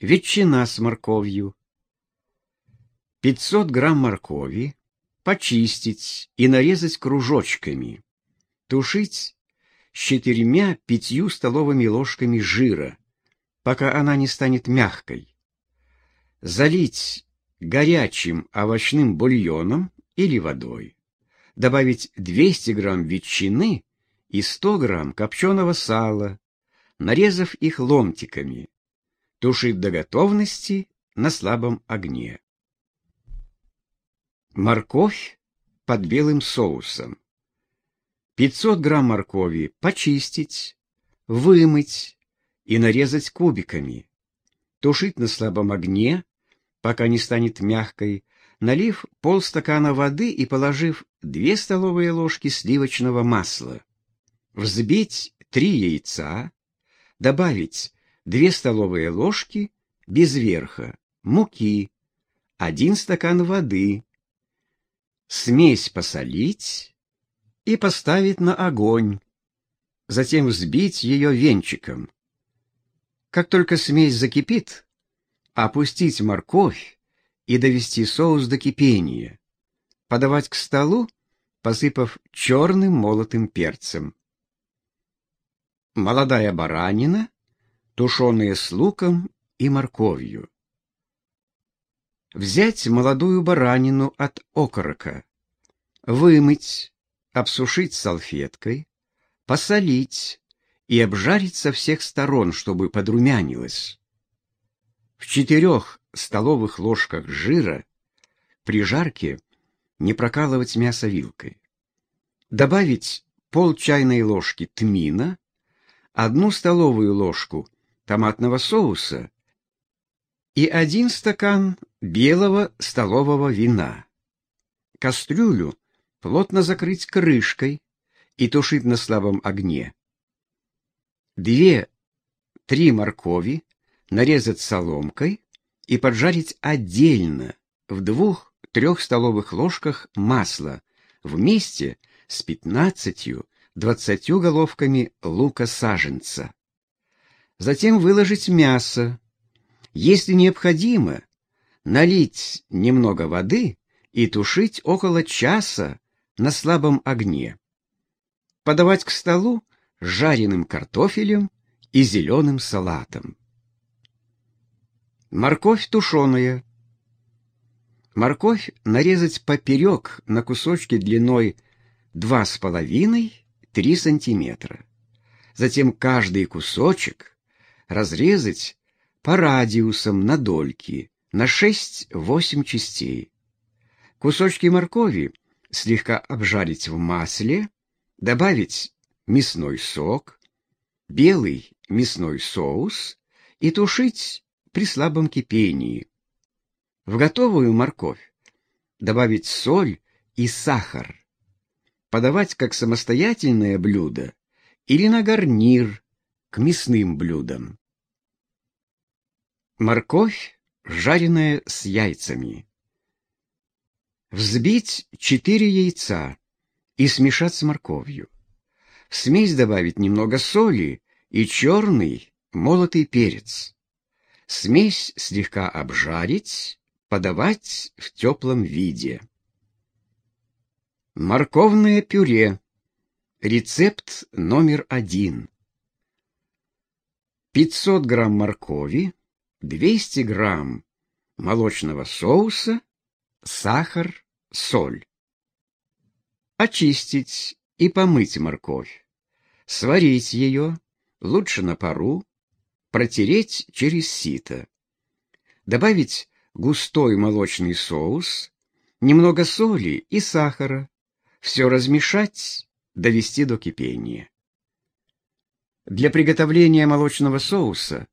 ветчина с морковью. 500 грамм моркови почистить и нарезать кружочками. Тушить с четырьмя-пятью столовыми ложками жира, пока она не станет мягкой. Залить горячим овощным бульоном или водой. Добавить 200 грамм ветчины и 100 грамм копченого сала, нарезав их ломтиками. Тушить до готовности на слабом огне. Морковь под белым соусом. 500 грамм моркови почистить, вымыть и нарезать кубиками. Тушить на слабом огне, пока не станет мягкой, налив полстакана воды и положив 2 столовые ложки сливочного масла. Взбить 3 яйца, добавить 2 столовые ложки без верха муки, 1 стакан воды, смесь посолить, и поставить на огонь, затем взбить ее венчиком. Как только смесь закипит, опустить морковь и довести соус до кипения. Подавать к столу, посыпав черным молотым перцем. Молодая баранина, тушеная с луком и морковью. Взять молодую баранину от окорока, вымыть, обсушить салфеткой, посолить и обжарить со всех сторон, чтобы подрумянилось. В четырех столовых ложках жира при жарке не прокалывать мясо вилкой. Добавить пол чайной ложки тмина, одну столовую ложку томатного соуса и один стакан белого столового вина. Кастрюлю плотно закрыть крышкой и тушить на слабом огне. Две-три моркови нарезать соломкой и поджарить отдельно в двух-трех столовых ложках масла вместе с пятнадцатью-двадцатью головками лука-саженца. Затем выложить мясо. Если необходимо, налить немного воды и тушить около часа на слабом огне. Подавать к столу жареным картофелем и зеленым салатом. Морковь тушеная. Морковь нарезать поперек на кусочки длиной 2,5-3 сантиметра. Затем каждый кусочек разрезать по радиусам на дольки на 6-8 частей. Кусочки моркови слегка обжарить в масле, добавить мясной сок, белый мясной соус и тушить при слабом кипении. В готовую морковь добавить соль и сахар. Подавать как самостоятельное блюдо или на гарнир к мясным блюдам. Морковь, жареная с яйцами. Взбить 4 яйца и смешать с морковью. В смесь добавить немного соли и черный молотый перец. Смесь слегка обжарить, подавать в теплом виде. Морковное пюре. Рецепт номер один. 500 грамм моркови, 200 грамм молочного соуса, сахар, соль. Очистить и помыть морковь. Сварить ее, лучше на пару, протереть через сито. Добавить густой молочный соус, немного соли и сахара. Все размешать, довести до кипения. Для приготовления молочного соуса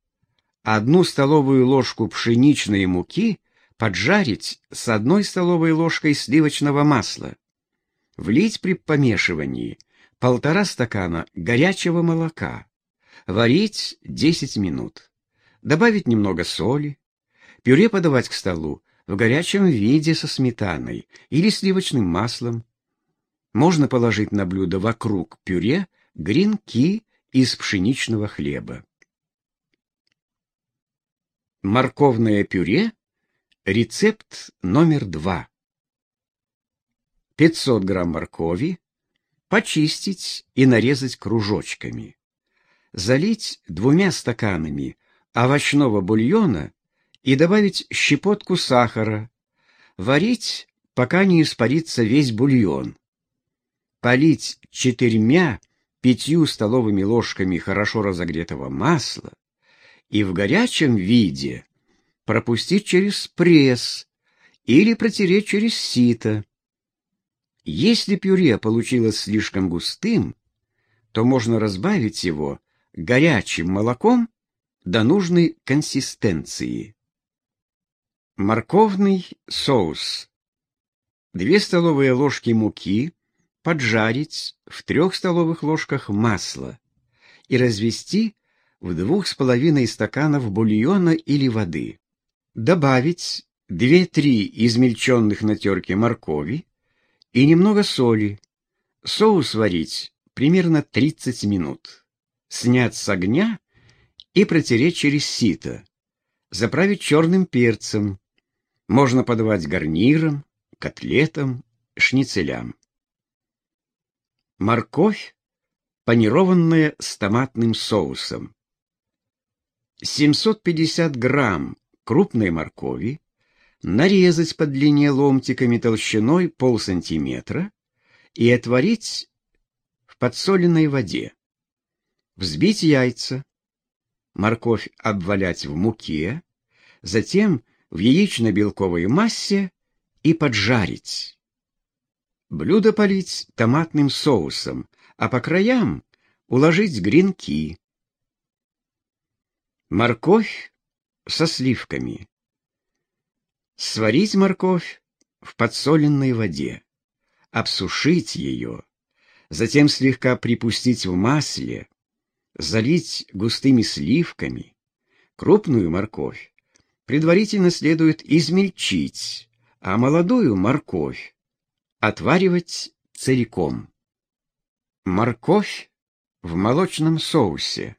одну столовую ложку пшеничной муки поджарить с одной столовой ложкой сливочного масла. Влить при помешивании полтора стакана горячего молока. Варить 10 минут. Добавить немного соли. Пюре подавать к столу в горячем виде со сметаной или сливочным маслом. Можно положить на блюдо вокруг пюре гренки из пшеничного хлеба. Морковное пюре. Рецепт номер два. 500 грамм моркови. Почистить и нарезать кружочками. Залить двумя стаканами овощного бульона и добавить щепотку сахара. Варить, пока не испарится весь бульон. Полить четырьмя-пятью столовыми ложками хорошо разогретого масла и в горячем виде пропустить через пресс или протереть через сито. Если пюре получилось слишком густым, то можно разбавить его горячим молоком до нужной консистенции. Морковный соус. 2 столовые ложки муки поджарить в 3 столовых ложках масла и развести в 2,5 стаканов бульона или воды. Добавить 2-3 измельченных на терке моркови и немного соли. Соус варить примерно 30 минут. Снять с огня и протереть через сито. Заправить черным перцем. Можно подавать гарниром, котлетам, шницелям. Морковь, панированная с томатным соусом. 750 грамм крупной моркови нарезать по длине ломтиками толщиной полсантиметра и отварить в подсоленной воде. Взбить яйца, морковь обвалять в муке, затем в яично-белковой массе и поджарить. Блюдо полить томатным соусом, а по краям уложить гренки. Морковь со сливками. Сварить морковь в подсоленной воде, обсушить ее, затем слегка припустить в масле, залить густыми сливками. Крупную морковь предварительно следует измельчить, а молодую морковь отваривать целиком. Морковь в молочном соусе.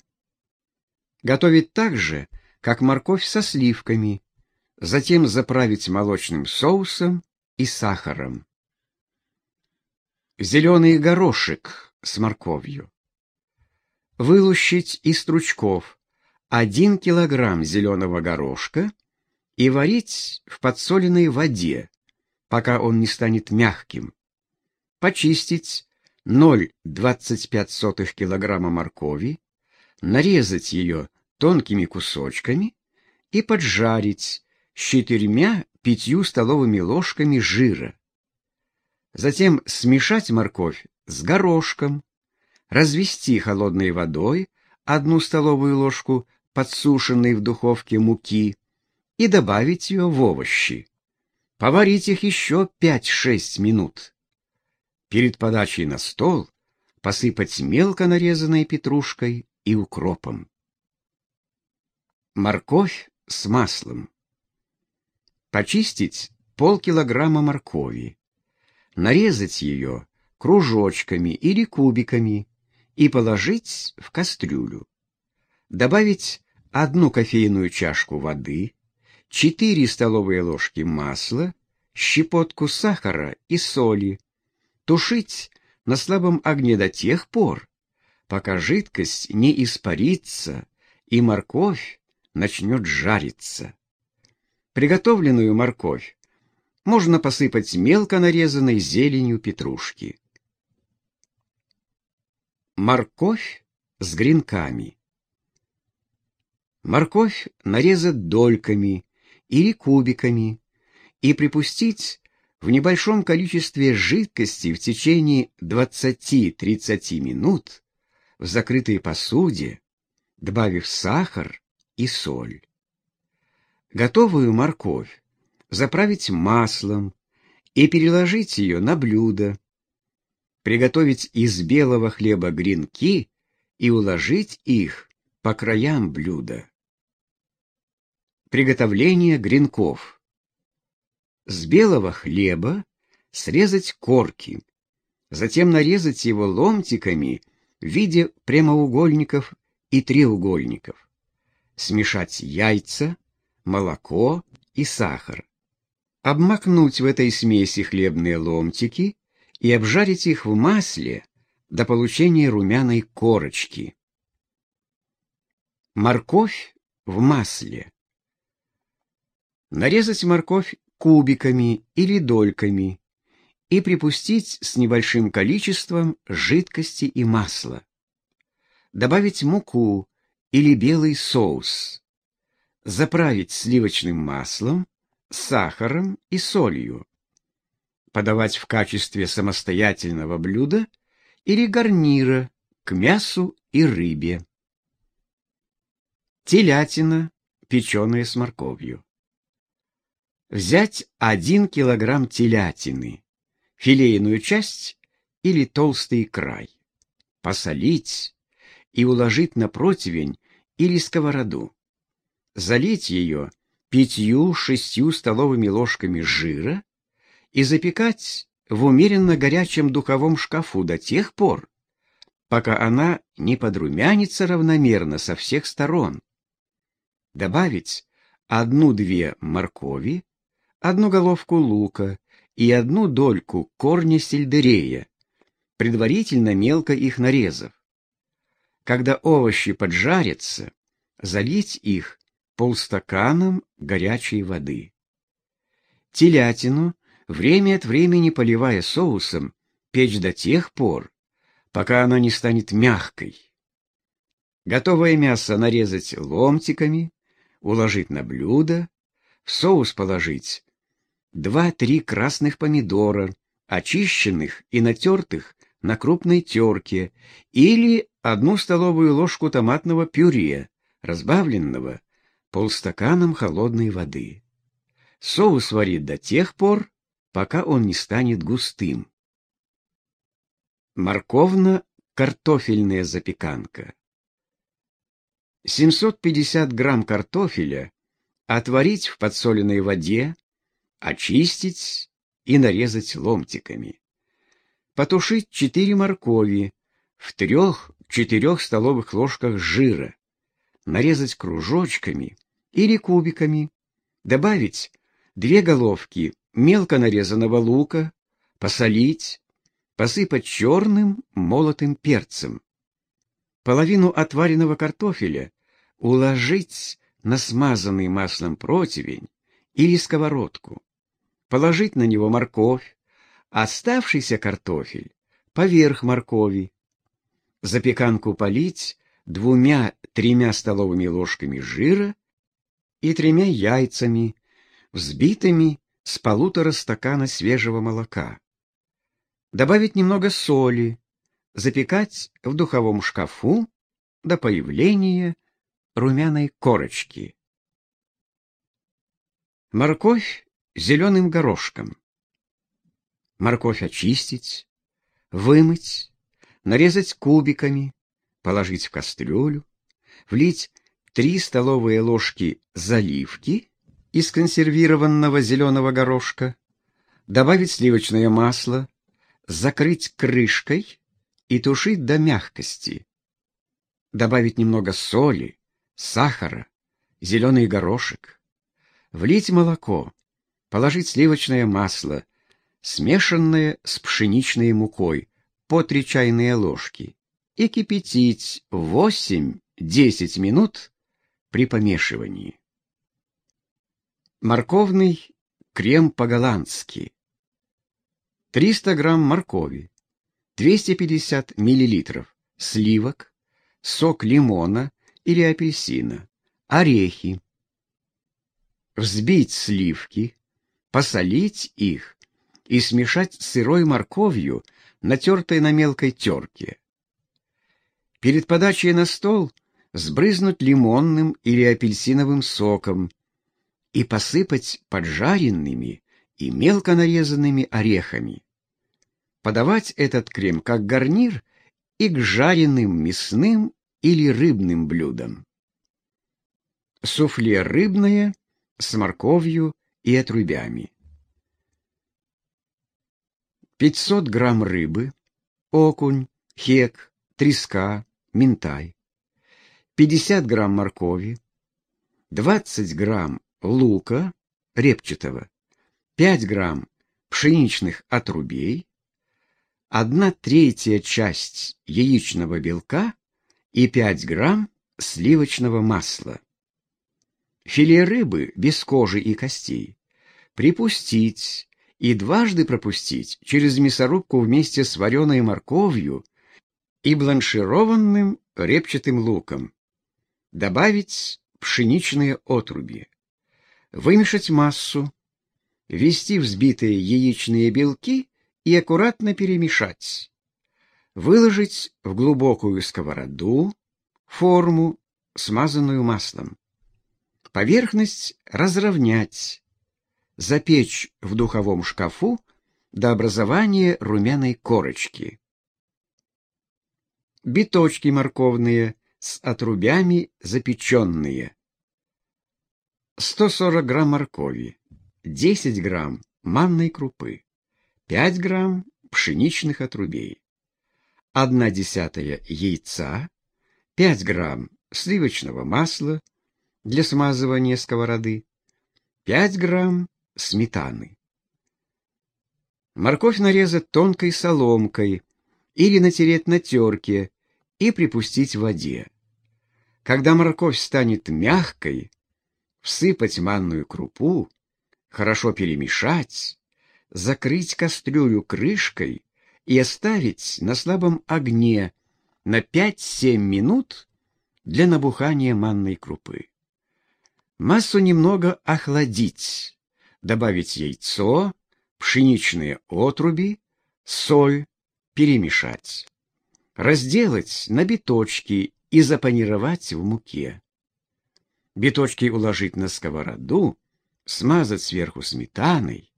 Готовить так же, как морковь со сливками, затем заправить молочным соусом и сахаром. Зеленый горошек с морковью. Вылущить из стручков 1 килограмм зеленого горошка и варить в подсоленной воде, пока он не станет мягким. Почистить 0,25 килограмма моркови, нарезать ее тонкими кусочками и поджарить с четырьмя-пятью столовыми ложками жира. Затем смешать морковь с горошком, развести холодной водой одну столовую ложку подсушенной в духовке муки и добавить ее в овощи. Поварить их еще 5-6 минут. Перед подачей на стол посыпать мелко нарезанной петрушкой и укропом. Морковь с маслом. Почистить полкилограмма моркови, нарезать ее кружочками или кубиками и положить в кастрюлю. Добавить одну кофейную чашку воды, 4 столовые ложки масла, щепотку сахара и соли. Тушить на слабом огне до тех пор, пока жидкость не испарится и морковь начнет жариться. Приготовленную морковь можно посыпать мелко нарезанной зеленью петрушки. Морковь с гренками. Морковь нарезать дольками или кубиками и припустить в небольшом количестве жидкости в течение 20-30 минут в закрытой посуде, добавив сахар и соль. Готовую морковь заправить маслом и переложить ее на блюдо. Приготовить из белого хлеба гренки и уложить их по краям блюда. Приготовление гренков. С белого хлеба срезать корки, затем нарезать его ломтиками в виде прямоугольников и треугольников смешать яйца, молоко и сахар. Обмакнуть в этой смеси хлебные ломтики и обжарить их в масле до получения румяной корочки. Морковь в масле. Нарезать морковь кубиками или дольками и припустить с небольшим количеством жидкости и масла. Добавить муку или белый соус. Заправить сливочным маслом, сахаром и солью. Подавать в качестве самостоятельного блюда или гарнира к мясу и рыбе. Телятина, печеная с морковью. Взять 1 килограмм телятины, филейную часть или толстый край, посолить и уложить на противень или сковороду. Залить ее пятью-шестью столовыми ложками жира и запекать в умеренно горячем духовом шкафу до тех пор, пока она не подрумянится равномерно со всех сторон. Добавить одну-две моркови, одну головку лука и одну дольку корня сельдерея, предварительно мелко их нарезав. Когда овощи поджарятся, залить их полстаканом горячей воды. Телятину, время от времени поливая соусом, печь до тех пор, пока она не станет мягкой. Готовое мясо нарезать ломтиками, уложить на блюдо, в соус положить два-три красных помидора, очищенных и натертых на крупной терке, или одну столовую ложку томатного пюре, разбавленного полстаканом холодной воды. Соус варить до тех пор, пока он не станет густым. Морковно-картофельная запеканка. 750 грамм картофеля отварить в подсоленной воде, очистить и нарезать ломтиками. Потушить 4 моркови в 3-4 столовых ложках жира, нарезать кружочками или кубиками, добавить 2 головки мелко нарезанного лука, посолить, посыпать черным молотым перцем. Половину отваренного картофеля уложить на смазанный маслом противень или сковородку положить на него морковь, оставшийся картофель поверх моркови. Запеканку полить двумя-тремя столовыми ложками жира и тремя яйцами, взбитыми с полутора стакана свежего молока. Добавить немного соли, запекать в духовом шкафу до появления румяной корочки. Морковь зеленым горошком. Морковь очистить, вымыть, нарезать кубиками, положить в кастрюлю, влить 3 столовые ложки заливки из консервированного зеленого горошка, добавить сливочное масло, закрыть крышкой и тушить до мягкости. Добавить немного соли, сахара, зеленый горошек, влить молоко, положить сливочное масло, смешанное с пшеничной мукой, по три чайные ложки, и кипятить 8-10 минут при помешивании. Морковный крем по-голландски. 300 грамм моркови, 250 миллилитров сливок, сок лимона или апельсина, орехи. Взбить сливки, посолить их и смешать с сырой морковью, натертой на мелкой терке. Перед подачей на стол сбрызнуть лимонным или апельсиновым соком и посыпать поджаренными и мелко нарезанными орехами. Подавать этот крем как гарнир и к жареным мясным или рыбным блюдам. Суфле рыбное с морковью и отрубями. 500 грамм рыбы, окунь, хек, треска, минтай, 50 грамм моркови, 20 грамм лука репчатого, 5 грамм пшеничных отрубей, 1 третья часть яичного белка и 5 грамм сливочного масла. Филе рыбы без кожи и костей припустить и дважды пропустить через мясорубку вместе с вареной морковью и бланшированным репчатым луком. Добавить пшеничные отруби. Вымешать массу. Ввести взбитые яичные белки и аккуратно перемешать. Выложить в глубокую сковороду, форму, смазанную маслом. Поверхность разровнять. Запечь в духовом шкафу до образования румяной корочки. Биточки морковные с отрубями запеченные. 140 грамм моркови, 10 грамм манной крупы, 5 грамм пшеничных отрубей, 1 десятая яйца, 5 грамм сливочного масла для смазывания сковороды, 5 грамм сметаны. Морковь нарезать тонкой соломкой или натереть на терке и припустить в воде. Когда морковь станет мягкой, всыпать манную крупу, хорошо перемешать, закрыть кастрюлю крышкой и оставить на слабом огне на 5-7 минут для набухания манной крупы. Массу немного охладить, добавить яйцо, пшеничные отруби, соль, перемешать. Разделать на биточки и запанировать в муке. Биточки уложить на сковороду, смазать сверху сметаной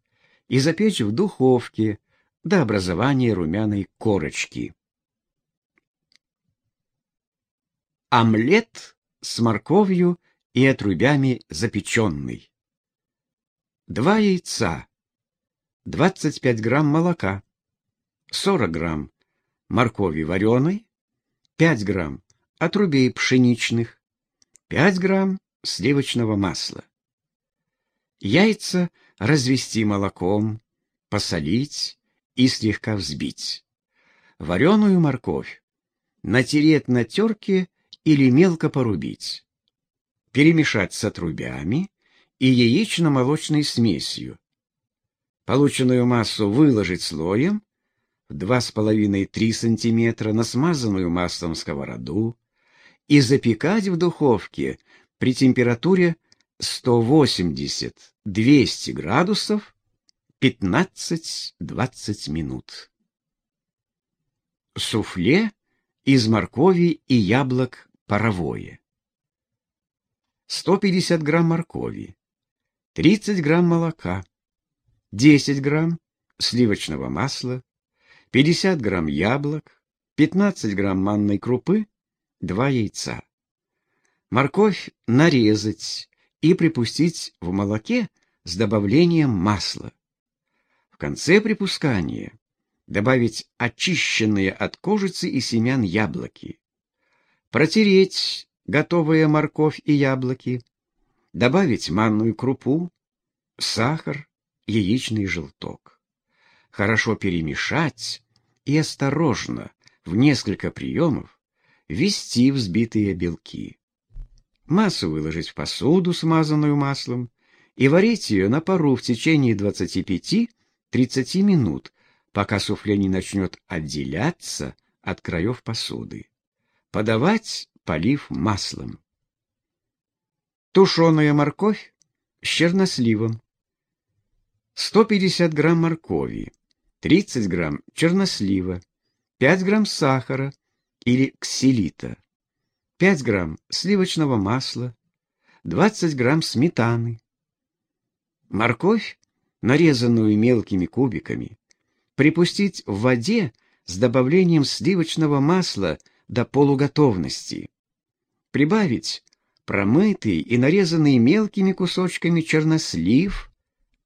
и запечь в духовке до образования румяной корочки. Омлет с морковью и отрубями запеченный. Два яйца, 25 грамм молока, 40 грамм моркови вареной, 5 грамм отрубей пшеничных, 5 грамм сливочного масла. Яйца развести молоком, посолить и слегка взбить. Вареную морковь натереть на терке или мелко порубить. Перемешать с отрубями и яично-молочной смесью. Полученную массу выложить слоем в 2,5-3 см на смазанную маслом сковороду и запекать в духовке при температуре 180-200 градусов 15-20 минут. Суфле из моркови и яблок паровое. 150 грамм моркови, 30 грамм молока, 10 грамм сливочного масла, 50 грамм яблок, 15 грамм манной крупы, 2 яйца. Морковь нарезать и припустить в молоке с добавлением масла. В конце припускания добавить очищенные от кожицы и семян яблоки. Протереть готовые морковь и яблоки. Добавить манную крупу, сахар, яичный желток. Хорошо перемешать и осторожно, в несколько приемов, ввести взбитые белки. Массу выложить в посуду, смазанную маслом, и варить ее на пару в течение 25-30 минут, пока суфле не начнет отделяться от краев посуды. Подавать, полив маслом. Тушеная морковь с черносливом. 150 грамм моркови, 30 грамм чернослива, 5 грамм сахара или ксилита, 5 грамм сливочного масла, 20 грамм сметаны. Морковь, нарезанную мелкими кубиками, припустить в воде с добавлением сливочного масла до полуготовности. Прибавить промытый и нарезанный мелкими кусочками чернослив,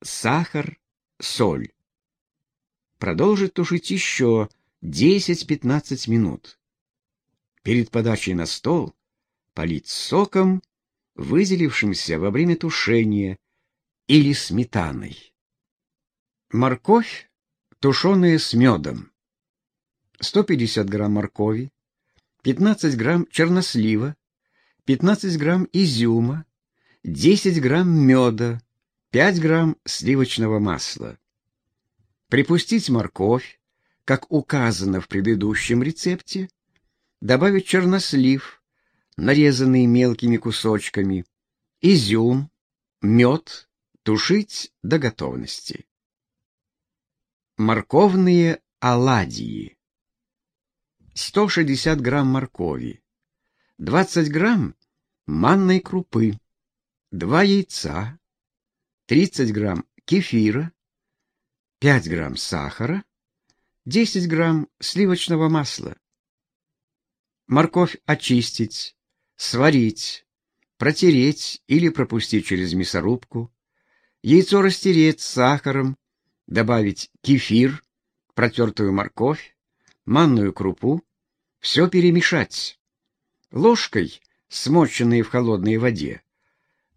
сахар, соль продолжит тушить еще 10-15 минут. Перед подачей на стол полить соком, выделившимся во время тушения, или сметаной. Морковь, тушеная с медом. 150 грамм моркови, 15 грамм чернослива, 15 грамм изюма, 10 грамм меда, 5 грамм сливочного масла. Припустить морковь, как указано в предыдущем рецепте, добавить чернослив, нарезанный мелкими кусочками, изюм, мед, тушить до готовности. Морковные оладьи. 160 грамм моркови, 20 грамм манной крупы, 2 яйца, 30 грамм кефира, 5 грамм сахара, 10 грамм сливочного масла. Морковь очистить, сварить, протереть или пропустить через мясорубку, яйцо растереть с сахаром, добавить кефир, протертую морковь, манную крупу, все перемешать. Ложкой, смоченной в холодной воде,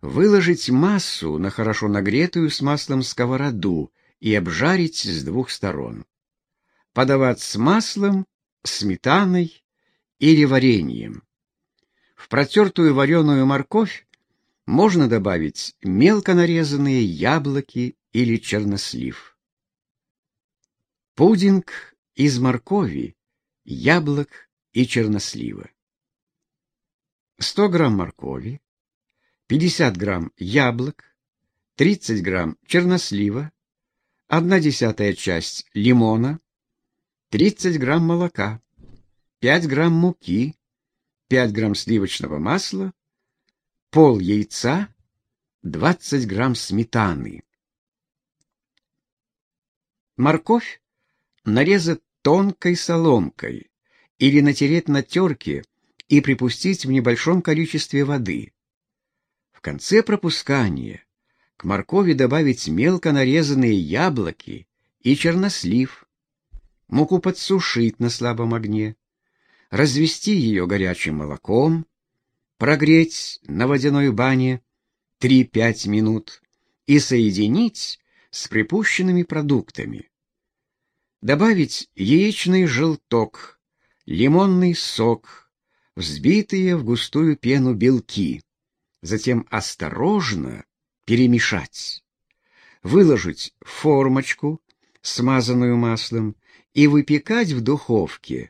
выложить массу на хорошо нагретую с маслом сковороду и обжарить с двух сторон. Подавать с маслом, сметаной или вареньем. В протертую вареную морковь можно добавить мелко нарезанные яблоки или чернослив. Пудинг из моркови, яблок и чернослива. 100 грамм моркови, 50 грамм яблок, 30 грамм чернослива, 1 десятая часть лимона, 30 грамм молока, 5 грамм муки, 5 грамм сливочного масла, пол яйца, 20 грамм сметаны. Морковь нарезать тонкой соломкой или натереть на терке и припустить в небольшом количестве воды. В конце пропускания к моркови добавить мелко нарезанные яблоки и чернослив. Муку подсушить на слабом огне, развести ее горячим молоком, прогреть на водяной бане 3-5 минут и соединить с припущенными продуктами. Добавить яичный желток, лимонный сок, взбитые в густую пену белки. Затем осторожно перемешать. Выложить формочку, смазанную маслом, и выпекать в духовке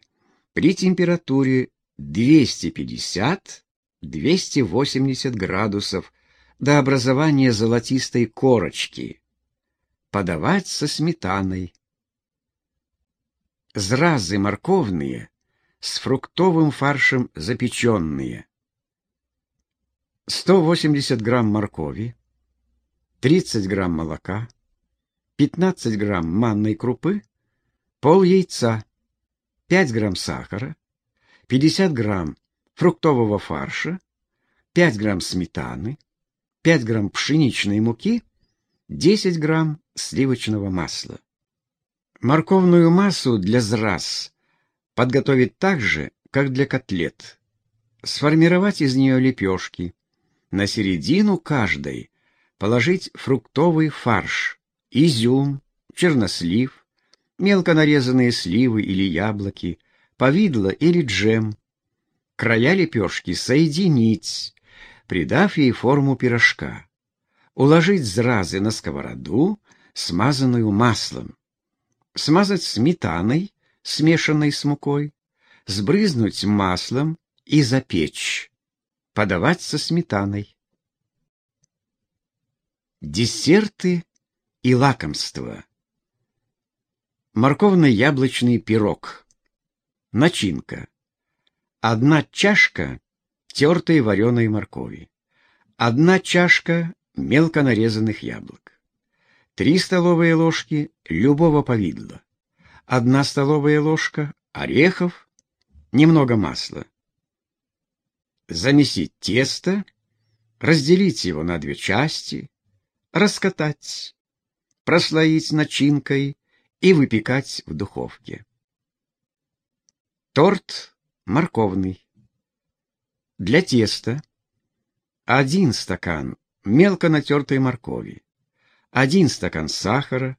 при температуре 250 280 градусов до образования золотистой корочки. Подавать со сметаной. Зразы морковные с фруктовым фаршем запеченные. 180 грамм моркови, 30 грамм молока, 15 грамм манной крупы, пол яйца, 5 грамм сахара, 50 грамм фруктового фарша, 5 грамм сметаны, 5 грамм пшеничной муки, 10 грамм сливочного масла. Морковную массу для зраз подготовить так же, как для котлет. Сформировать из нее лепешки. На середину каждой положить фруктовый фарш, изюм, чернослив, мелко нарезанные сливы или яблоки, повидло или джем, края лепешки соединить, придав ей форму пирожка. Уложить зразы на сковороду, смазанную маслом. Смазать сметаной, смешанной с мукой, сбрызнуть маслом и запечь. Подавать со сметаной. Десерты и лакомства. Морковно-яблочный пирог. Начинка одна чашка тертой вареной моркови, одна чашка мелко нарезанных яблок, три столовые ложки любого повидла, одна столовая ложка орехов, немного масла. Замесить тесто, разделить его на две части, раскатать, прослоить начинкой и выпекать в духовке. Торт морковный. Для теста 1 стакан мелко натертой моркови, 1 стакан сахара,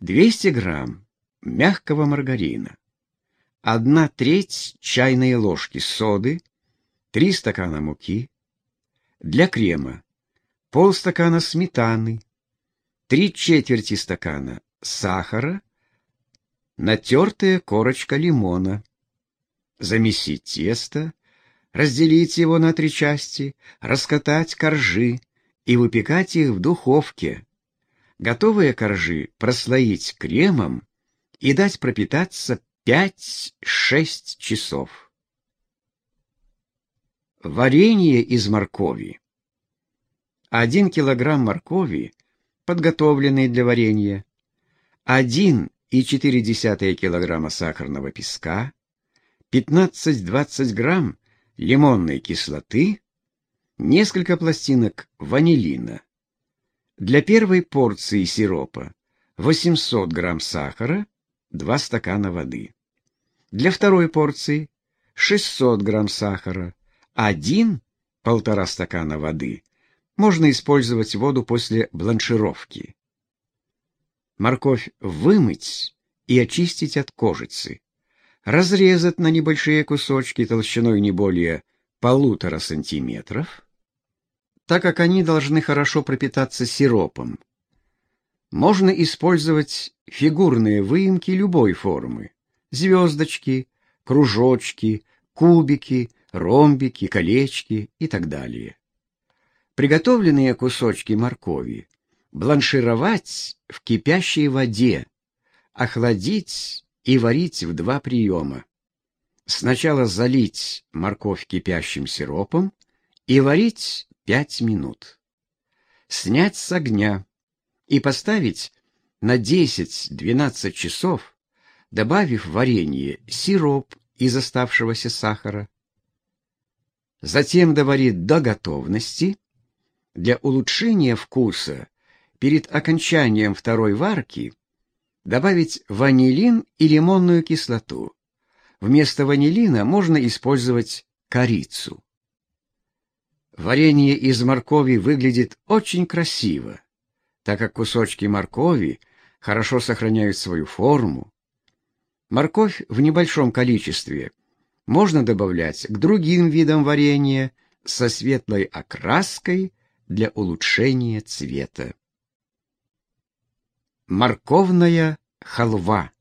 200 грамм мягкого маргарина, 1 треть чайной ложки соды, 3 стакана муки, для крема полстакана сметаны, 3 четверти стакана сахара, натертая корочка лимона. Замесить тесто, разделить его на три части, раскатать коржи и выпекать их в духовке. Готовые коржи прослоить кремом и дать пропитаться 5-6 часов. Варенье из моркови. 1 килограмм моркови, подготовленной для варенья, 1,4 килограмма сахарного песка, 15-20 грамм лимонной кислоты, несколько пластинок ванилина. Для первой порции сиропа 800 грамм сахара, 2 стакана воды. Для второй порции 600 грамм сахара, 1-1,5 стакана воды. Можно использовать воду после бланшировки. Морковь вымыть и очистить от кожицы разрезать на небольшие кусочки толщиной не более полутора сантиметров, так как они должны хорошо пропитаться сиропом. Можно использовать фигурные выемки любой формы: звездочки, кружочки, кубики, ромбики, колечки и так далее. Приготовленные кусочки моркови бланшировать в кипящей воде, охладить и варить в два приема. Сначала залить морковь кипящим сиропом и варить 5 минут. Снять с огня и поставить на 10-12 часов, добавив в варенье сироп из оставшегося сахара. Затем доварить до готовности. Для улучшения вкуса перед окончанием второй варки добавить ванилин и лимонную кислоту. Вместо ванилина можно использовать корицу. Варенье из моркови выглядит очень красиво, так как кусочки моркови хорошо сохраняют свою форму. Морковь в небольшом количестве можно добавлять к другим видам варенья со светлой окраской для улучшения цвета. Морковная халва.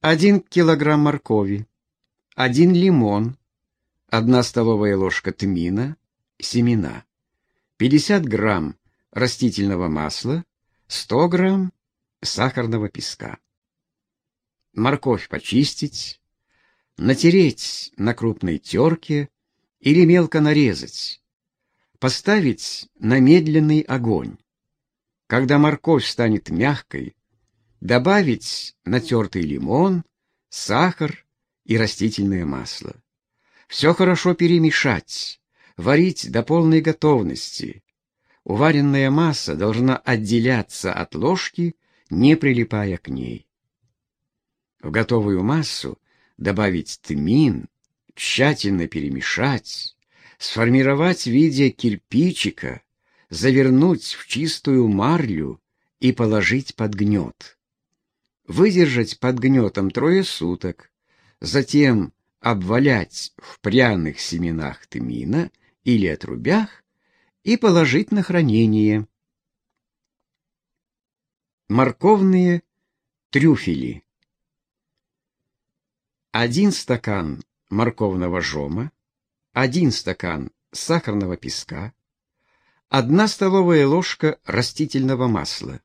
1 килограмм моркови, 1 лимон, 1 столовая ложка тмина, семена, 50 грамм растительного масла, 100 грамм сахарного песка. Морковь почистить, натереть на крупной терке или мелко нарезать, поставить на медленный огонь. Когда морковь станет мягкой, добавить натертый лимон, сахар и растительное масло. Все хорошо перемешать, варить до полной готовности. Уваренная масса должна отделяться от ложки, не прилипая к ней. В готовую массу добавить тмин, тщательно перемешать, сформировать в виде кирпичика, завернуть в чистую марлю и положить под гнет. Выдержать под гнетом трое суток, затем обвалять в пряных семенах тмина или отрубях и положить на хранение. Морковные трюфели. Один стакан морковного жома, один стакан сахарного песка, Одна столовая ложка растительного масла.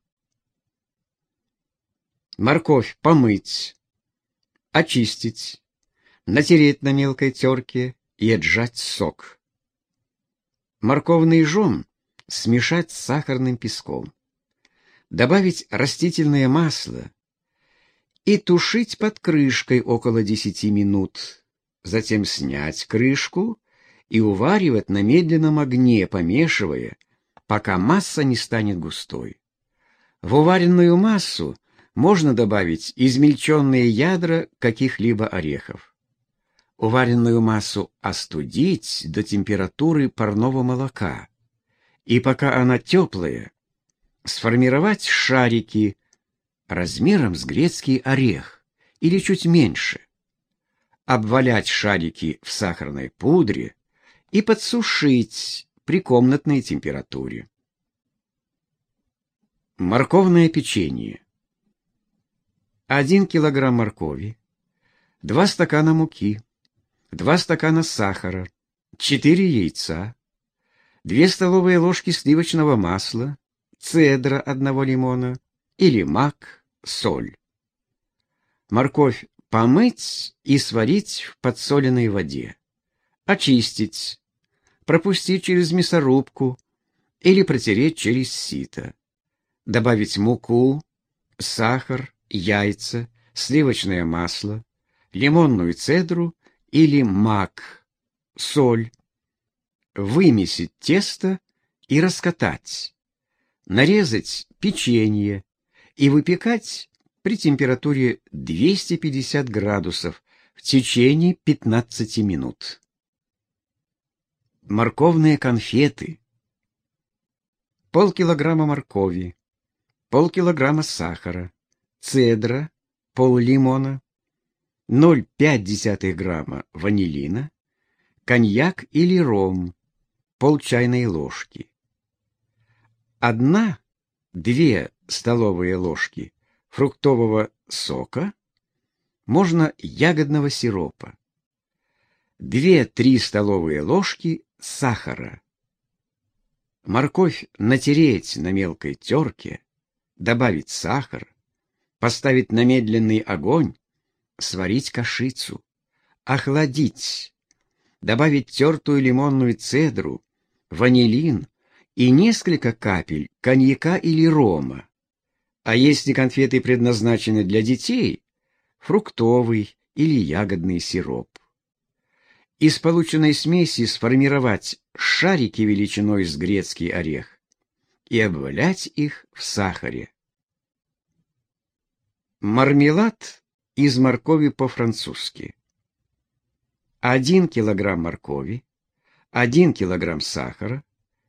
Морковь помыть, очистить, натереть на мелкой терке и отжать сок. Морковный жом смешать с сахарным песком. Добавить растительное масло и тушить под крышкой около 10 минут. Затем снять крышку и уваривать на медленном огне, помешивая, пока масса не станет густой. В уваренную массу можно добавить измельченные ядра каких-либо орехов. Уваренную массу остудить до температуры парного молока. И пока она теплая, сформировать шарики размером с грецкий орех или чуть меньше. Обвалять шарики в сахарной пудре и подсушить при комнатной температуре. Морковное печенье. 1 килограмм моркови, 2 стакана муки, 2 стакана сахара, 4 яйца, 2 столовые ложки сливочного масла, цедра одного лимона или мак, соль. Морковь помыть и сварить в подсоленной воде. Очистить, пропустить через мясорубку или протереть через сито. Добавить муку, сахар, яйца, сливочное масло, лимонную цедру или мак, соль. Вымесить тесто и раскатать. Нарезать печенье и выпекать при температуре 250 градусов в течение 15 минут. Морковные конфеты. Полкилограмма моркови, полкилограмма сахара, цедра, пол-лимона, 0,5 грамма ванилина, коньяк или ром, пол чайной ложки. Одна-две столовые ложки фруктового сока, можно ягодного сиропа, 2-3 столовые ложки сахара. Морковь натереть на мелкой терке, добавить сахар, поставить на медленный огонь, сварить кашицу, охладить, добавить тертую лимонную цедру, ванилин и несколько капель коньяка или рома. А если конфеты предназначены для детей, фруктовый или ягодный сироп. Из полученной смеси сформировать шарики величиной с грецкий орех и обвалять их в сахаре. Мармелад из моркови по-французски. 1 килограмм моркови, 1 килограмм сахара,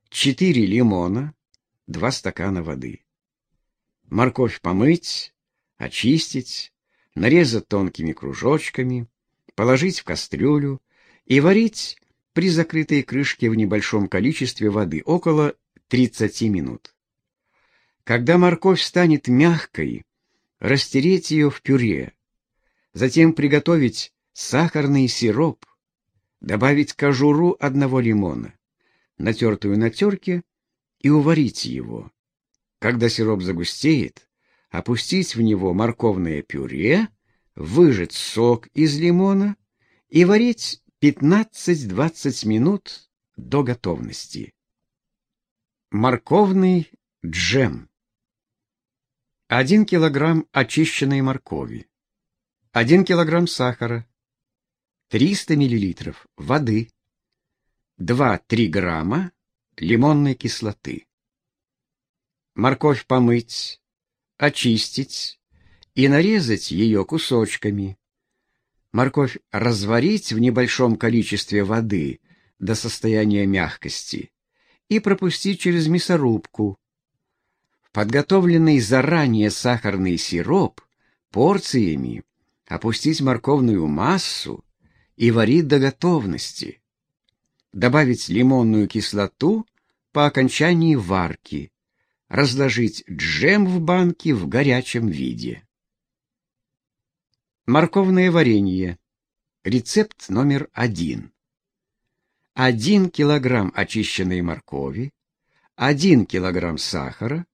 4 лимона, 2 стакана воды. Морковь помыть, очистить, нарезать тонкими кружочками, положить в кастрюлю и варить при закрытой крышке в небольшом количестве воды около 30 минут. Когда морковь станет мягкой, растереть ее в пюре, затем приготовить сахарный сироп, добавить кожуру одного лимона, натертую на терке, и уварить его. Когда сироп загустеет, опустить в него морковное пюре, выжать сок из лимона и варить 15-20 минут до готовности. Морковный джем 1 килограмм очищенной моркови, 1 килограмм сахара, 300 миллилитров воды, 2-3 грамма лимонной кислоты. Морковь помыть, очистить и нарезать ее кусочками. Морковь разварить в небольшом количестве воды до состояния мягкости и пропустить через мясорубку подготовленный заранее сахарный сироп порциями опустить морковную массу и варить до готовности. Добавить лимонную кислоту по окончании варки. Разложить джем в банке в горячем виде. Морковное варенье. Рецепт номер один. 1 килограмм очищенной моркови, 1 килограмм сахара,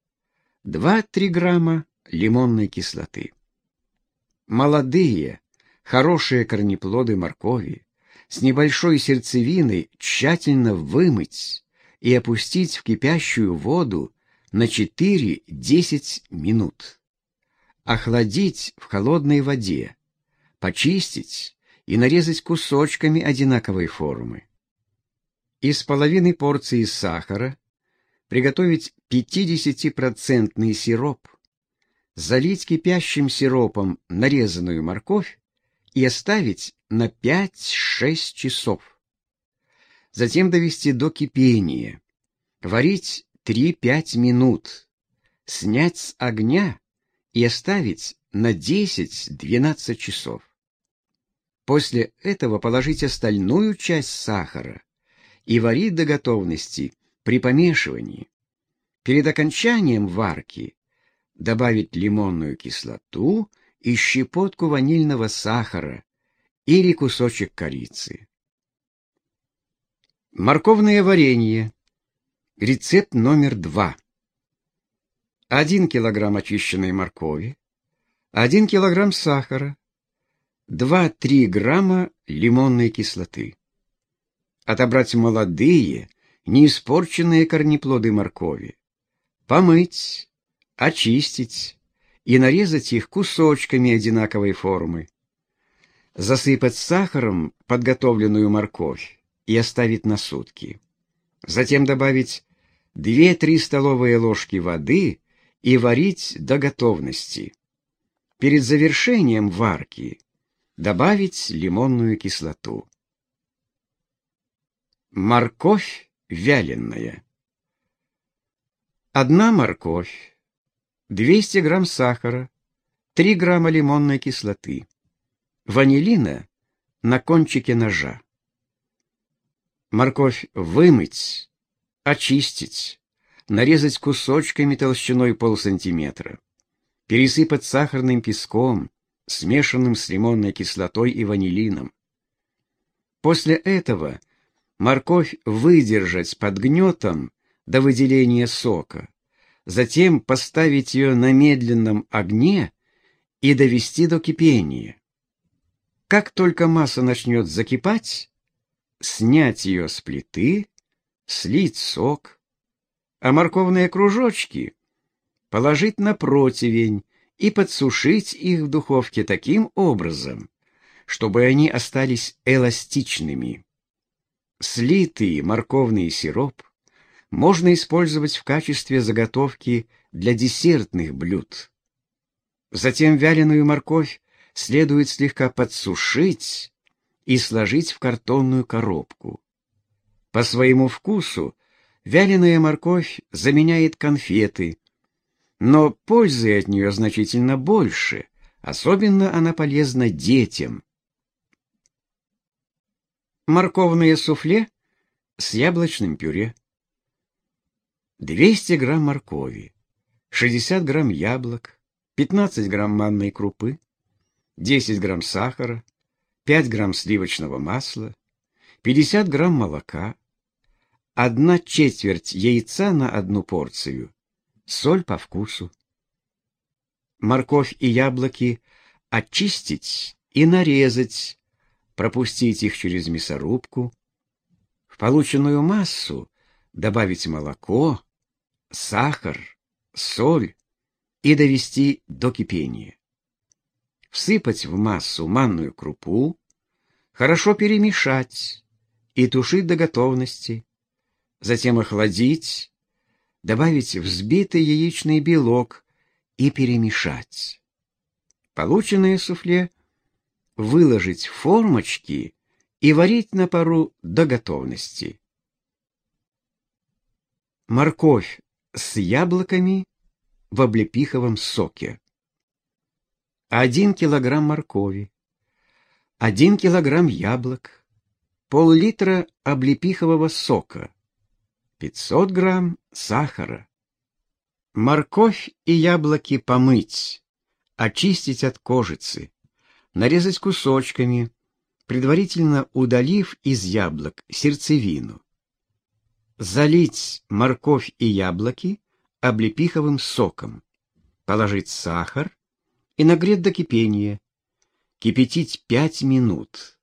2-3 грамма лимонной кислоты. Молодые, хорошие корнеплоды моркови с небольшой сердцевиной тщательно вымыть и опустить в кипящую воду на 4-10 минут. Охладить в холодной воде, почистить и нарезать кусочками одинаковой формы. Из половины порции сахара приготовить 50% сироп, залить кипящим сиропом нарезанную морковь и оставить на 5-6 часов. Затем довести до кипения. Варить 3-5 минут. Снять с огня и оставить на 10-12 часов. После этого положить остальную часть сахара и варить до готовности при помешивании. Перед окончанием варки добавить лимонную кислоту и щепотку ванильного сахара или кусочек корицы. Морковное варенье. Рецепт номер два. 1 килограмм очищенной моркови, 1 килограмм сахара, 2-3 грамма лимонной кислоты. Отобрать молодые, неиспорченные корнеплоды моркови. Помыть, очистить и нарезать их кусочками одинаковой формы. Засыпать сахаром подготовленную морковь и оставить на сутки. Затем добавить 2-3 столовые ложки воды и варить до готовности. Перед завершением варки добавить лимонную кислоту. Морковь вяленая. Одна морковь, 200 грамм сахара, 3 грамма лимонной кислоты, ванилина на кончике ножа. Морковь вымыть, очистить, нарезать кусочками толщиной полсантиметра, пересыпать сахарным песком, смешанным с лимонной кислотой и ванилином. После этого морковь выдержать под гнетом до выделения сока, затем поставить ее на медленном огне и довести до кипения. Как только масса начнет закипать, снять ее с плиты, слить сок, а морковные кружочки положить на противень и подсушить их в духовке таким образом, чтобы они остались эластичными. Слитый морковный сироп можно использовать в качестве заготовки для десертных блюд. Затем вяленую морковь следует слегка подсушить и сложить в картонную коробку. По своему вкусу вяленая морковь заменяет конфеты, но пользы от нее значительно больше, особенно она полезна детям. Морковное суфле с яблочным пюре. 200 грамм моркови, 60 грамм яблок, 15 грамм манной крупы, 10 грамм сахара, 5 грамм сливочного масла, 50 грамм молока, 1 четверть яйца на одну порцию, соль по вкусу. Морковь и яблоки очистить и нарезать, пропустить их через мясорубку. В полученную массу добавить молоко, сахар, соль и довести до кипения. Всыпать в массу манную крупу, хорошо перемешать и тушить до готовности, затем охладить, добавить взбитый яичный белок и перемешать. Полученное суфле выложить в формочки и варить на пару до готовности. Морковь с яблоками в облепиховом соке. 1 килограмм моркови, 1 килограмм яблок, пол-литра облепихового сока, 500 грамм сахара. Морковь и яблоки помыть, очистить от кожицы, нарезать кусочками, предварительно удалив из яблок сердцевину залить морковь и яблоки облепиховым соком, положить сахар и нагреть до кипения, кипятить 5 минут,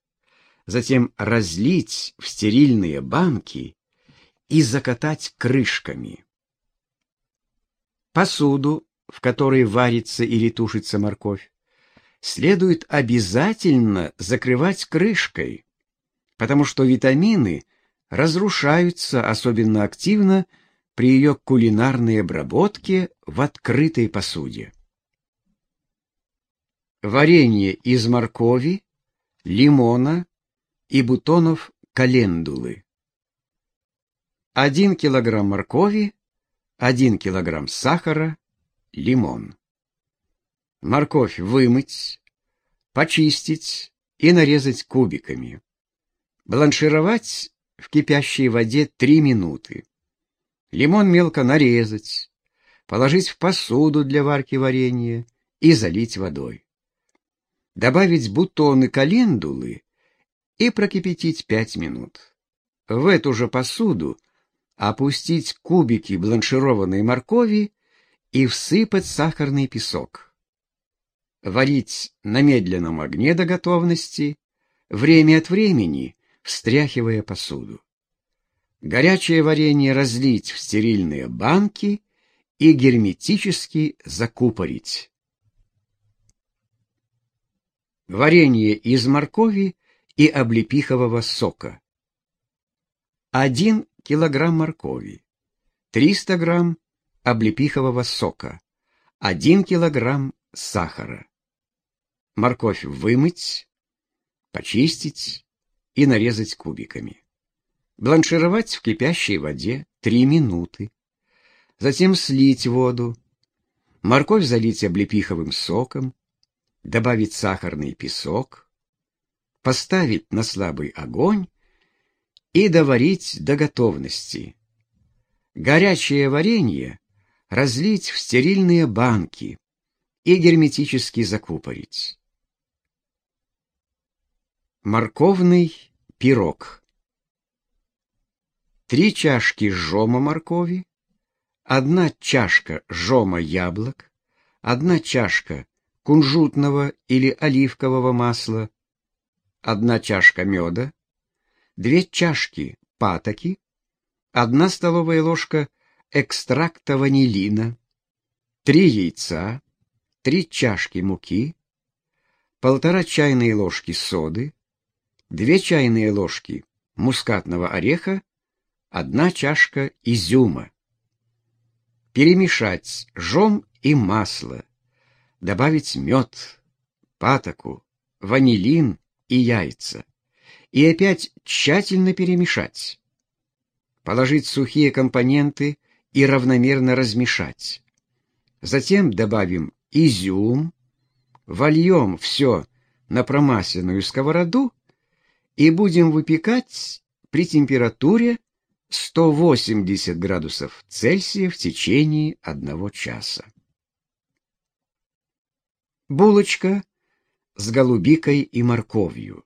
затем разлить в стерильные банки и закатать крышками. Посуду, в которой варится или тушится морковь, следует обязательно закрывать крышкой, потому что витамины разрушаются особенно активно при ее кулинарной обработке в открытой посуде. Варенье из моркови лимона и бутонов календулы. 1 килограмм моркови, 1 килограмм сахара, лимон. Морковь вымыть, почистить и нарезать кубиками. Бланшировать в кипящей воде 3 минуты. Лимон мелко нарезать, положить в посуду для варки варенья и залить водой. Добавить бутоны календулы и прокипятить 5 минут. В эту же посуду опустить кубики бланшированной моркови и всыпать сахарный песок. Варить на медленном огне до готовности, время от времени встряхивая посуду. Горячее варенье разлить в стерильные банки и герметически закупорить. Варенье из моркови и облепихового сока. 1 килограмм моркови, 300 грамм облепихового сока, 1 килограмм сахара. Морковь вымыть, почистить и нарезать кубиками. Бланшировать в кипящей воде 3 минуты. Затем слить воду. Морковь залить облепиховым соком, добавить сахарный песок, поставить на слабый огонь и доварить до готовности. Горячее варенье разлить в стерильные банки и герметически закупорить. Морковный пирог. Три чашки жома моркови, одна чашка жома яблок, одна чашка кунжутного или оливкового масла, одна чашка меда, две чашки патоки, одна столовая ложка экстракта ванилина, три яйца, три чашки муки, полтора чайные ложки соды, две чайные ложки мускатного ореха, одна чашка изюма. Перемешать жом и масло, добавить мед, патоку, ванилин и яйца и опять тщательно перемешать. Положить сухие компоненты и равномерно размешать. Затем добавим изюм, вольем все на промасленную сковороду и будем выпекать при температуре 180 градусов Цельсия в течение одного часа. Булочка с голубикой и морковью.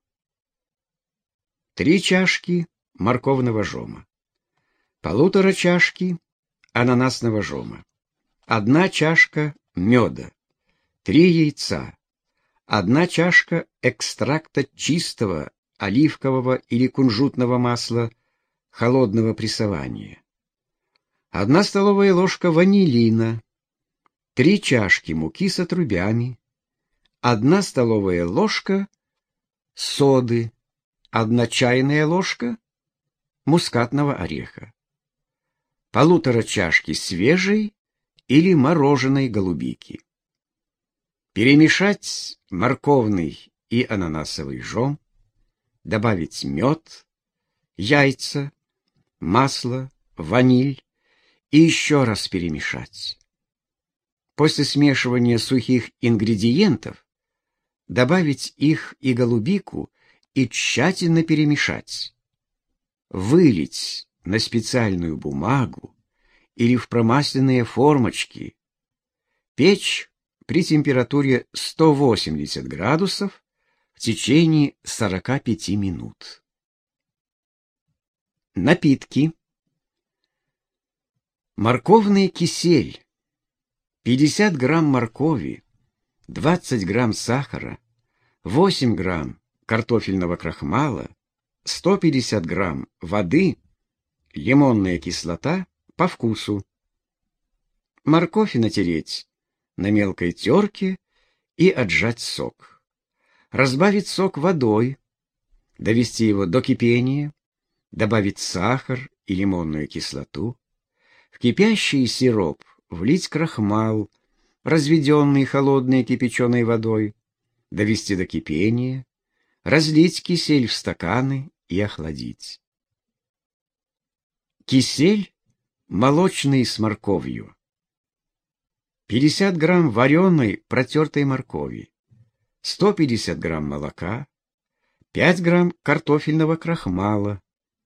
Три чашки морковного жома, полутора чашки ананасного жома, одна чашка меда, три яйца, одна чашка экстракта чистого оливкового или кунжутного масла холодного прессования, одна столовая ложка ванилина, три чашки муки с отрубями, одна столовая ложка соды, одна чайная ложка мускатного ореха, полутора чашки свежей или мороженой голубики. Перемешать морковный и ананасовый жом, добавить мед, яйца, масло, ваниль и еще раз перемешать. После смешивания сухих ингредиентов добавить их и голубику и тщательно перемешать. Вылить на специальную бумагу или в промасленные формочки. Печь при температуре 180 градусов в течение 45 минут. Напитки. Морковный кисель. 50 грамм моркови, 20 грамм сахара, 8 грамм картофельного крахмала, 150 грамм воды, лимонная кислота по вкусу. Морковь натереть на мелкой терке и отжать сок. Разбавить сок водой, довести его до кипения, добавить сахар и лимонную кислоту. В кипящий сироп влить крахмал, разведенный холодной кипяченой водой, довести до кипения, разлить кисель в стаканы и охладить. Кисель молочный с морковью. 50 грамм вареной протертой моркови, 150 грамм молока, 5 грамм картофельного крахмала,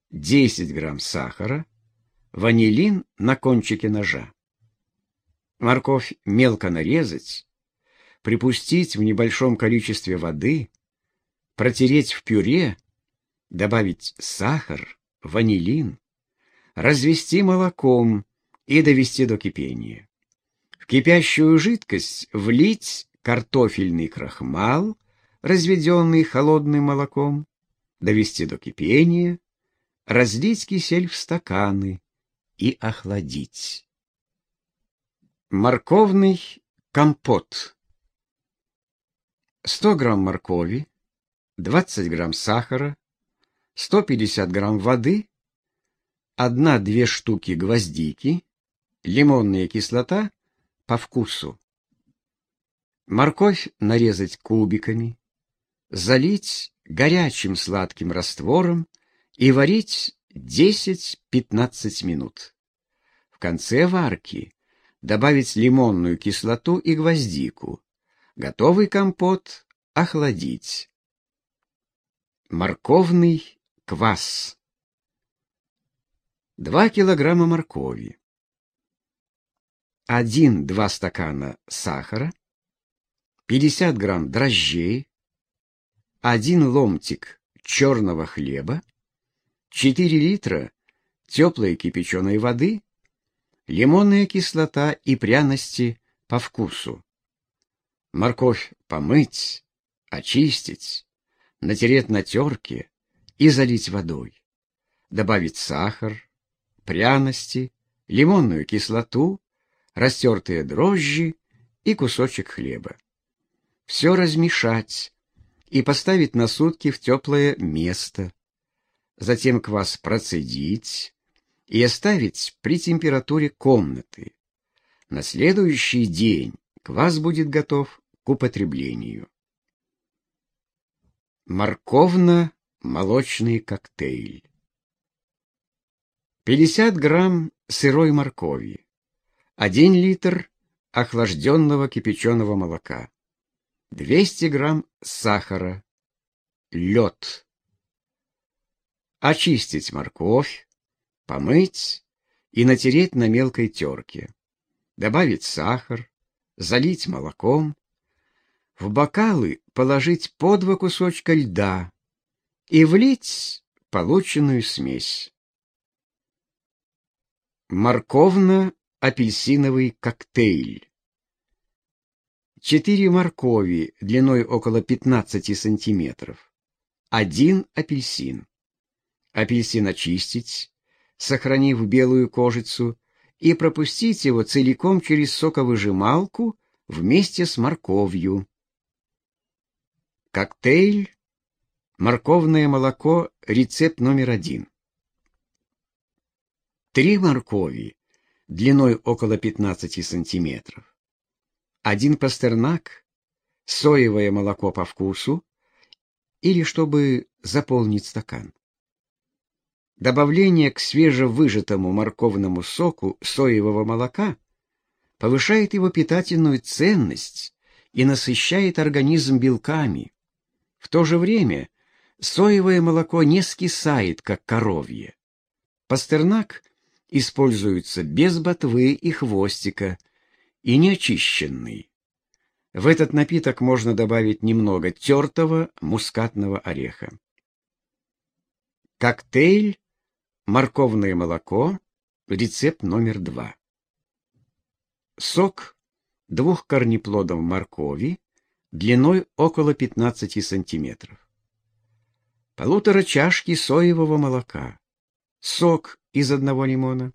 10 грамм сахара, ванилин на кончике ножа. Морковь мелко нарезать, припустить в небольшом количестве воды, протереть в пюре, добавить сахар, ванилин, развести молоком и довести до кипения. В кипящую жидкость влить картофельный крахмал, разведенный холодным молоком, довести до кипения, разлить кисель в стаканы и охладить. Морковный компот. 100 грамм моркови, 20 грамм сахара, 150 грамм воды, 1-2 штуки гвоздики, лимонная кислота по вкусу. Морковь нарезать кубиками, залить горячим сладким раствором и варить 10-15 минут. В конце варки добавить лимонную кислоту и гвоздику. Готовый компот охладить. Морковный квас. 2 килограмма моркови. 1-2 стакана сахара, 50 грамм дрожжей, 1 ломтик черного хлеба, 4 литра теплой кипяченой воды, лимонная кислота и пряности по вкусу. Морковь помыть, очистить, натереть на терке и залить водой. Добавить сахар, пряности, лимонную кислоту, растертые дрожжи и кусочек хлеба. Все размешать и поставить на сутки в теплое место. Затем квас процедить и оставить при температуре комнаты. На следующий день квас будет готов к употреблению. Морковно-молочный коктейль. 50 грамм сырой моркови, 1 литр охлажденного кипяченого молока, 200 грамм сахара, лед. Очистить морковь, помыть и натереть на мелкой терке. Добавить сахар, залить молоком. В бокалы положить по два кусочка льда и влить полученную смесь морковно-апельсиновый коктейль. Четыре моркови длиной около 15 сантиметров. Один апельсин. Апельсин очистить, сохранив белую кожицу, и пропустить его целиком через соковыжималку вместе с морковью. Коктейль «Морковное молоко» рецепт номер один. Три моркови длиной около 15 сантиметров, один пастернак, соевое молоко по вкусу или чтобы заполнить стакан. Добавление к свежевыжатому морковному соку соевого молока повышает его питательную ценность и насыщает организм белками. В то же время соевое молоко не скисает, как коровье. Пастернак используется без ботвы и хвостика и неочищенный. В этот напиток можно добавить немного тертого мускатного ореха. Коктейль «Морковное молоко», рецепт номер два. Сок двух корнеплодов моркови длиной около 15 сантиметров. Полутора чашки соевого молока. Сок из одного лимона,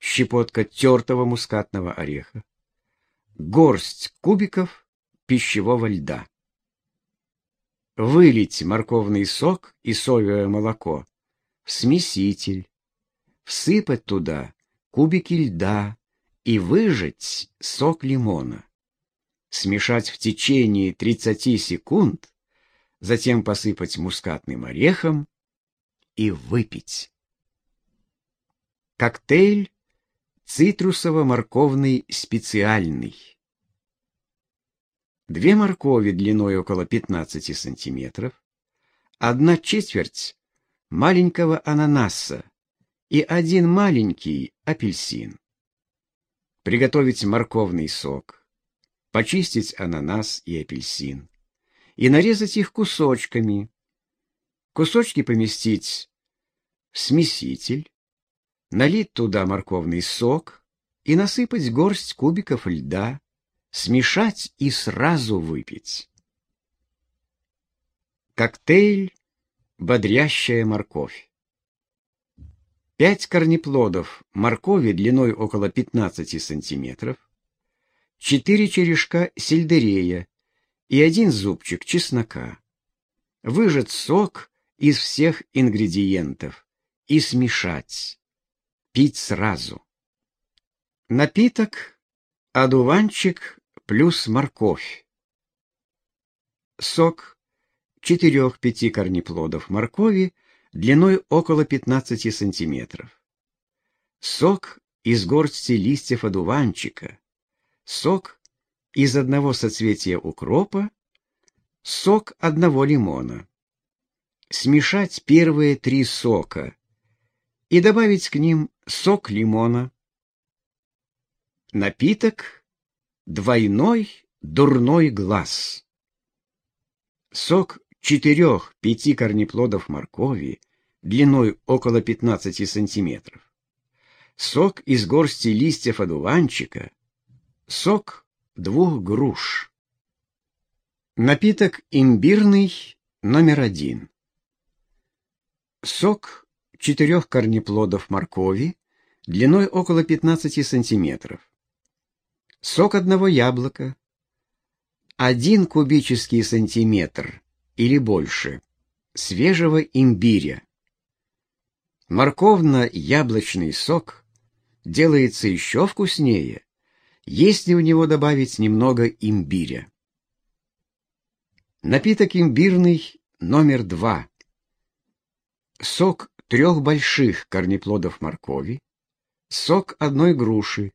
щепотка тертого мускатного ореха, горсть кубиков пищевого льда. Вылить морковный сок и соевое молоко в смеситель, всыпать туда кубики льда и выжать сок лимона. Смешать в течение 30 секунд, затем посыпать мускатным орехом и выпить. Коктейль цитрусово-морковный специальный. Две моркови длиной около 15 сантиметров, одна четверть маленького ананаса и один маленький апельсин. Приготовить морковный сок, почистить ананас и апельсин и нарезать их кусочками. Кусочки поместить в смеситель, налить туда морковный сок и насыпать горсть кубиков льда, смешать и сразу выпить. Коктейль «Бодрящая морковь». Пять корнеплодов моркови длиной около 15 сантиметров, четыре черешка сельдерея и один зубчик чеснока. Выжать сок из всех ингредиентов и смешать. Пить сразу. Напиток одуванчик плюс морковь. Сок 4-5 корнеплодов моркови длиной около 15 сантиметров. Сок из горсти листьев одуванчика. Сок из одного соцветия укропа. Сок одного лимона. Смешать первые три сока и добавить к ним сок лимона. Напиток двойной дурной глаз. Сок четырех-пяти корнеплодов моркови длиной около 15 сантиметров, сок из горсти листьев одуванчика, сок двух груш. Напиток имбирный номер один. Сок четырех корнеплодов моркови длиной около 15 сантиметров, сок одного яблока, один кубический сантиметр или больше свежего имбиря. Морковно-яблочный сок делается еще вкуснее, если в него добавить немного имбиря. Напиток имбирный номер два. Сок трех больших корнеплодов моркови, сок одной груши,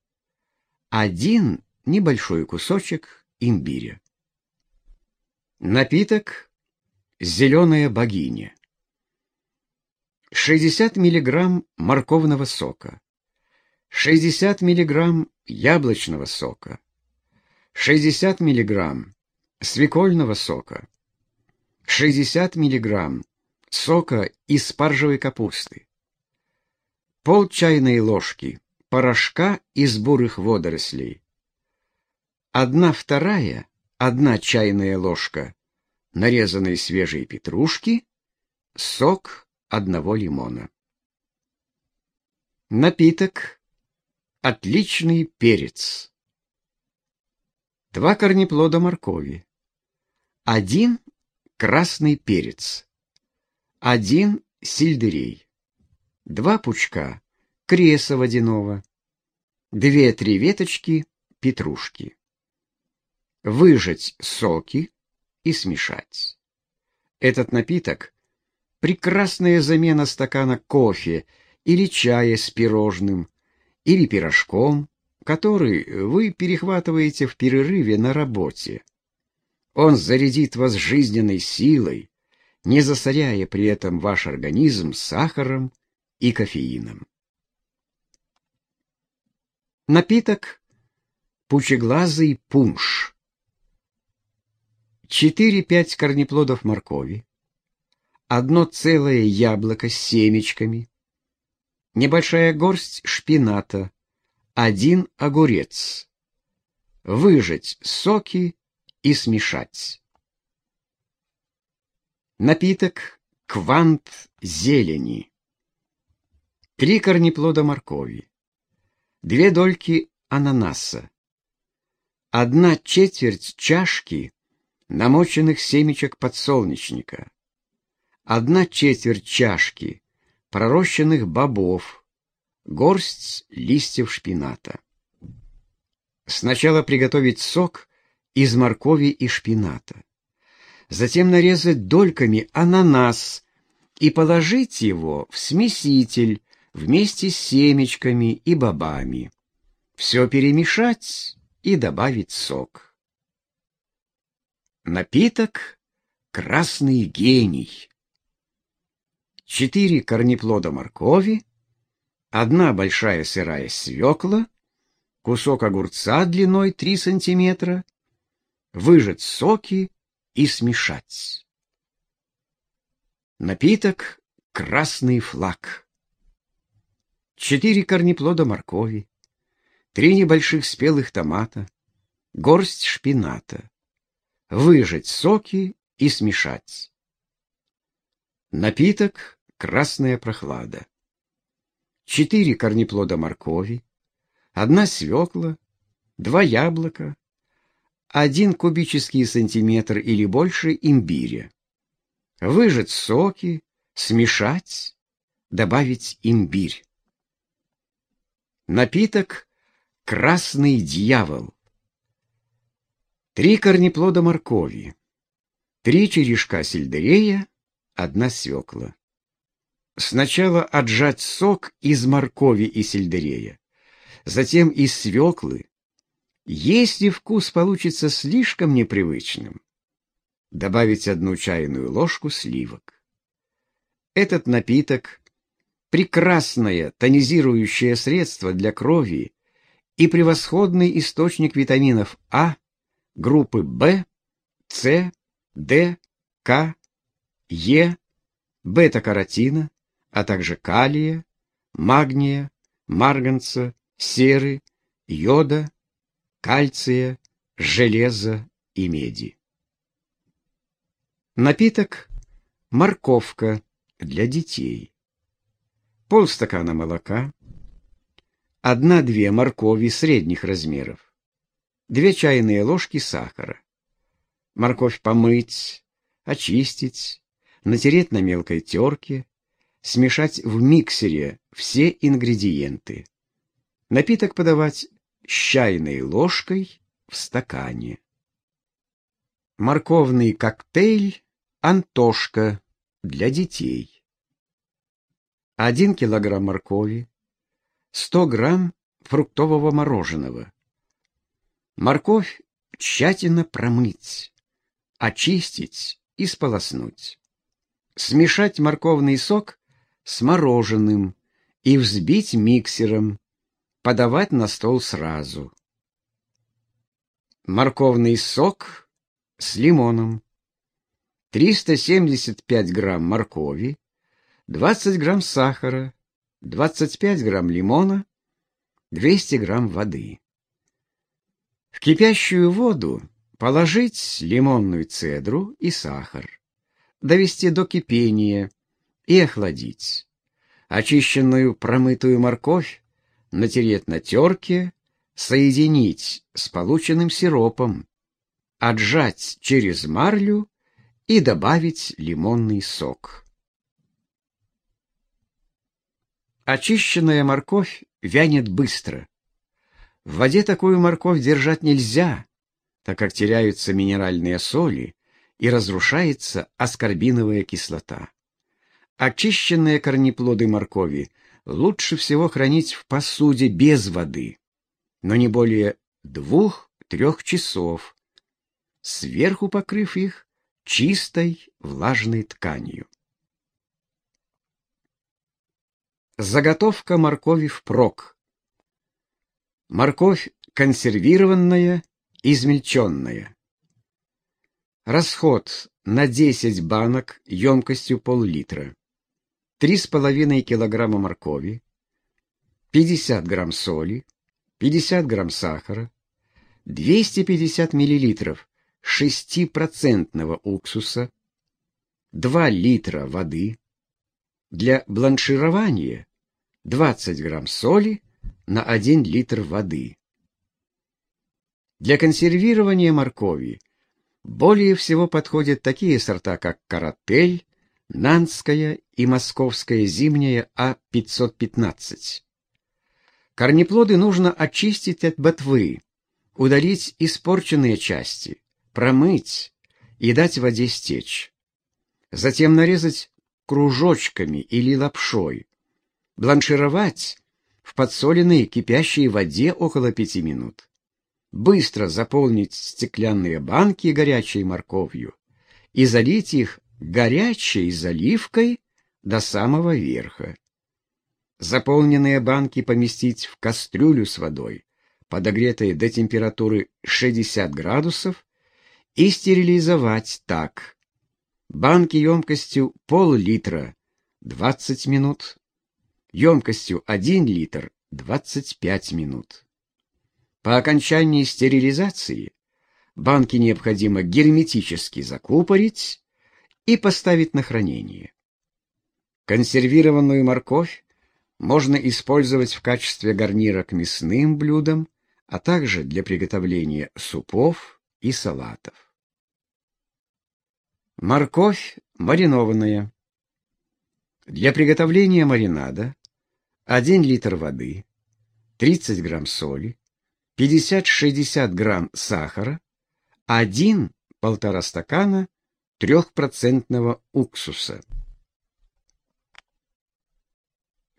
один небольшой кусочек имбиря. Напиток Зеленая богиня. 60 миллиграмм морковного сока, 60 миллиграмм яблочного сока, 60 миллиграмм свекольного сока, 60 миллиграмм сока из спаржевой капусты, пол чайной ложки порошка из бурых водорослей, одна вторая, одна чайная ложка нарезанной свежей петрушки, сок одного лимона. Напиток отличный перец. Два корнеплода моркови. Один красный перец. Один сельдерей. Два пучка креса водяного. Две-три веточки петрушки. Выжать соки и смешать. Этот напиток — прекрасная замена стакана кофе или чая с пирожным, или пирожком, который вы перехватываете в перерыве на работе. Он зарядит вас жизненной силой, не засоряя при этом ваш организм сахаром и кофеином. Напиток пучеглазый пунш. 4-5 корнеплодов моркови, одно целое яблоко с семечками, небольшая горсть шпината, один огурец. Выжать соки и смешать. Напиток квант зелени. Три корнеплода моркови, две дольки ананаса, одна четверть чашки намоченных семечек подсолнечника, одна четверть чашки пророщенных бобов, горсть листьев шпината. Сначала приготовить сок из моркови и шпината. затем нарезать дольками ананас и положить его в смеситель вместе с семечками и бобами. Все перемешать и добавить сок. Напиток «Красный гений». Четыре корнеплода моркови, одна большая сырая свекла, кусок огурца длиной 3 сантиметра, выжать соки и смешать. Напиток «Красный флаг». Четыре корнеплода моркови, три небольших спелых томата, горсть шпината. Выжать соки и смешать. Напиток «Красная прохлада». Четыре корнеплода моркови, одна свекла, два яблока, один кубический сантиметр или больше имбиря. Выжать соки, смешать, добавить имбирь. Напиток «Красный дьявол». Три корнеплода моркови, три черешка сельдерея, одна свекла. Сначала отжать сок из моркови и сельдерея затем из свеклы. Если вкус получится слишком непривычным, добавить одну чайную ложку сливок. Этот напиток – прекрасное тонизирующее средство для крови и превосходный источник витаминов А, группы В, С, Д, К, Е, бета-каротина, а также калия, магния, марганца, серы, йода, кальция, железа и меди. Напиток морковка для детей. Полстакана молока, одна-две моркови средних размеров, две чайные ложки сахара. Морковь помыть, очистить, натереть на мелкой терке, смешать в миксере все ингредиенты. Напиток подавать с чайной ложкой в стакане. Морковный коктейль «Антошка» для детей. 1 килограмм моркови, 100 грамм фруктового мороженого. Морковь тщательно промыть, очистить и сполоснуть. Смешать морковный сок с мороженым и взбить миксером подавать на стол сразу. Морковный сок с лимоном. 375 грамм моркови, 20 грамм сахара, 25 грамм лимона, 200 грамм воды. В кипящую воду положить лимонную цедру и сахар, довести до кипения и охладить. Очищенную промытую морковь натереть на терке, соединить с полученным сиропом, отжать через марлю и добавить лимонный сок. Очищенная морковь вянет быстро. В воде такую морковь держать нельзя, так как теряются минеральные соли и разрушается аскорбиновая кислота. Очищенные корнеплоды моркови лучше всего хранить в посуде без воды, но не более двух-трех часов, сверху покрыв их чистой влажной тканью. Заготовка моркови впрок. Морковь консервированная, измельченная. Расход на 10 банок емкостью пол-литра. 3,5 килограмма моркови, 50 грамм соли, 50 грамм сахара, 250 миллилитров 6% уксуса, 2 литра воды, для бланширования 20 грамм соли на 1 литр воды. Для консервирования моркови более всего подходят такие сорта, как каратель, Нанская и Московская зимняя А515. Корнеплоды нужно очистить от ботвы, удалить испорченные части, промыть и дать воде стечь. Затем нарезать кружочками или лапшой. Бланшировать в подсоленной кипящей воде около пяти минут. Быстро заполнить стеклянные банки горячей морковью и залить их горячей заливкой до самого верха. Заполненные банки поместить в кастрюлю с водой, подогретой до температуры 60 градусов, и стерилизовать так. Банки емкостью пол-литра 20 минут, емкостью 1 литр 25 минут. По окончании стерилизации банки необходимо герметически закупорить и поставить на хранение. Консервированную морковь можно использовать в качестве гарнира к мясным блюдам, а также для приготовления супов и салатов. Морковь маринованная. Для приготовления маринада 1 литр воды, 30 грамм соли, 50-60 грамм сахара, 1-1,5 стакана трехпроцентного уксуса.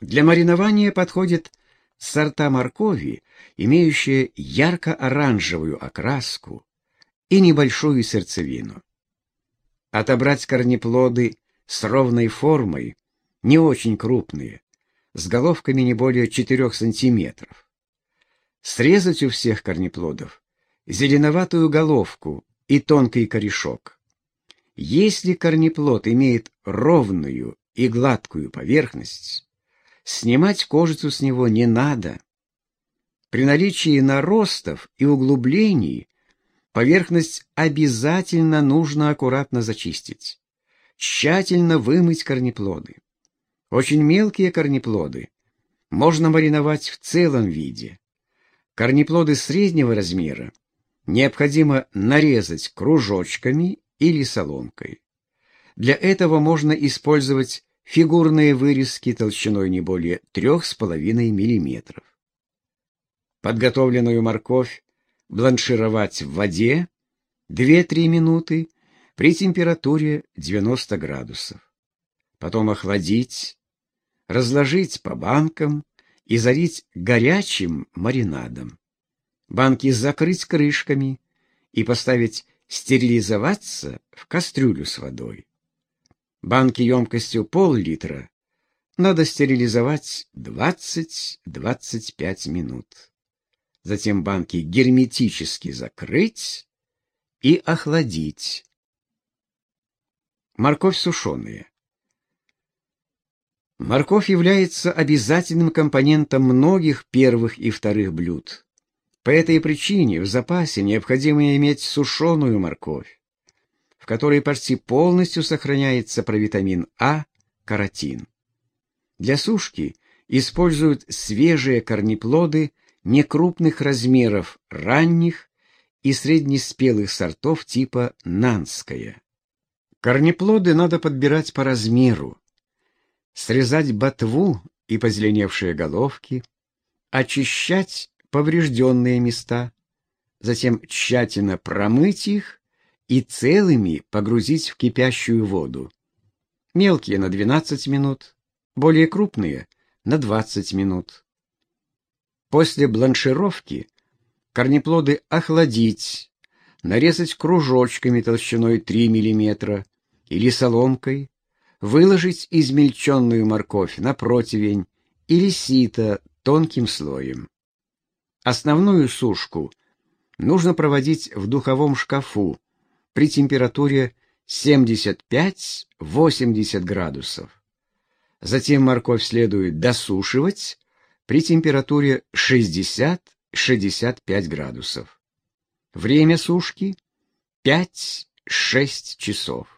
Для маринования подходят сорта моркови, имеющие ярко-оранжевую окраску и небольшую сердцевину. Отобрать корнеплоды с ровной формой, не очень крупные, с головками не более 4 сантиметров. Срезать у всех корнеплодов зеленоватую головку и тонкий корешок. Если корнеплод имеет ровную и гладкую поверхность, Снимать кожицу с него не надо. При наличии наростов и углублений поверхность обязательно нужно аккуратно зачистить. Тщательно вымыть корнеплоды. Очень мелкие корнеплоды можно мариновать в целом виде. Корнеплоды среднего размера необходимо нарезать кружочками или соломкой. Для этого можно использовать фигурные вырезки толщиной не более 3,5 мм. Подготовленную морковь бланшировать в воде 2-3 минуты при температуре 90 градусов. Потом охладить, разложить по банкам и залить горячим маринадом. Банки закрыть крышками и поставить стерилизоваться в кастрюлю с водой. Банки емкостью пол-литра надо стерилизовать 20-25 минут. Затем банки герметически закрыть и охладить. Морковь сушеная. Морковь является обязательным компонентом многих первых и вторых блюд. По этой причине в запасе необходимо иметь сушеную морковь которой почти полностью сохраняется провитамин А, каротин. Для сушки используют свежие корнеплоды некрупных размеров ранних и среднеспелых сортов типа нанская. Корнеплоды надо подбирать по размеру, срезать ботву и позеленевшие головки, очищать поврежденные места, затем тщательно промыть их и целыми погрузить в кипящую воду. Мелкие на 12 минут, более крупные на 20 минут. После бланшировки корнеплоды охладить, нарезать кружочками толщиной 3 мм или соломкой, выложить измельченную морковь на противень или сито тонким слоем. Основную сушку нужно проводить в духовом шкафу при температуре 75-80 градусов. Затем морковь следует досушивать при температуре 60-65 градусов. Время сушки 5-6 часов.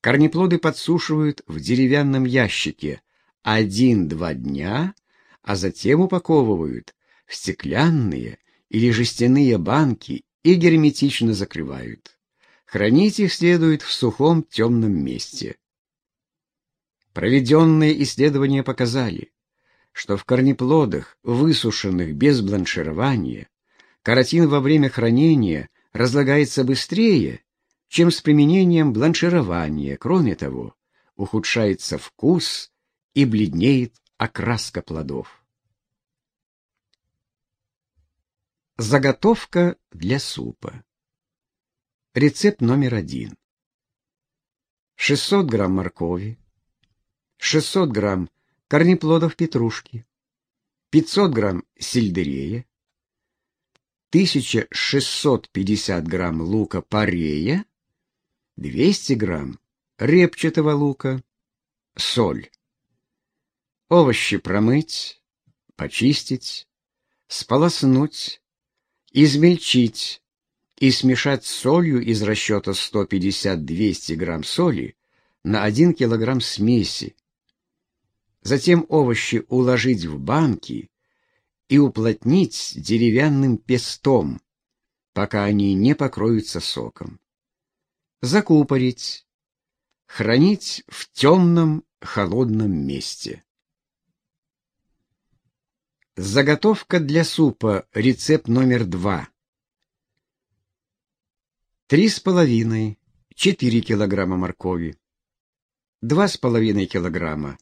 Корнеплоды подсушивают в деревянном ящике 1-2 дня, а затем упаковывают в стеклянные или жестяные банки и герметично закрывают. Хранить их следует в сухом темном месте. Проведенные исследования показали, что в корнеплодах, высушенных без бланширования, каротин во время хранения разлагается быстрее, чем с применением бланширования. Кроме того, ухудшается вкус и бледнеет окраска плодов. Заготовка для супа. Рецепт номер один. 600 грамм моркови, 600 грамм корнеплодов петрушки, 500 грамм сельдерея, 1650 грамм лука-порея, 200 грамм репчатого лука, соль. Овощи промыть, почистить, сполоснуть, измельчить и смешать с солью из расчета 150-200 грамм соли на 1 килограмм смеси. Затем овощи уложить в банки и уплотнить деревянным пестом, пока они не покроются соком. Закупорить, хранить в темном холодном месте. Заготовка для супа, рецепт номер два. Три с половиной, четыре килограмма моркови, два с половиной килограмма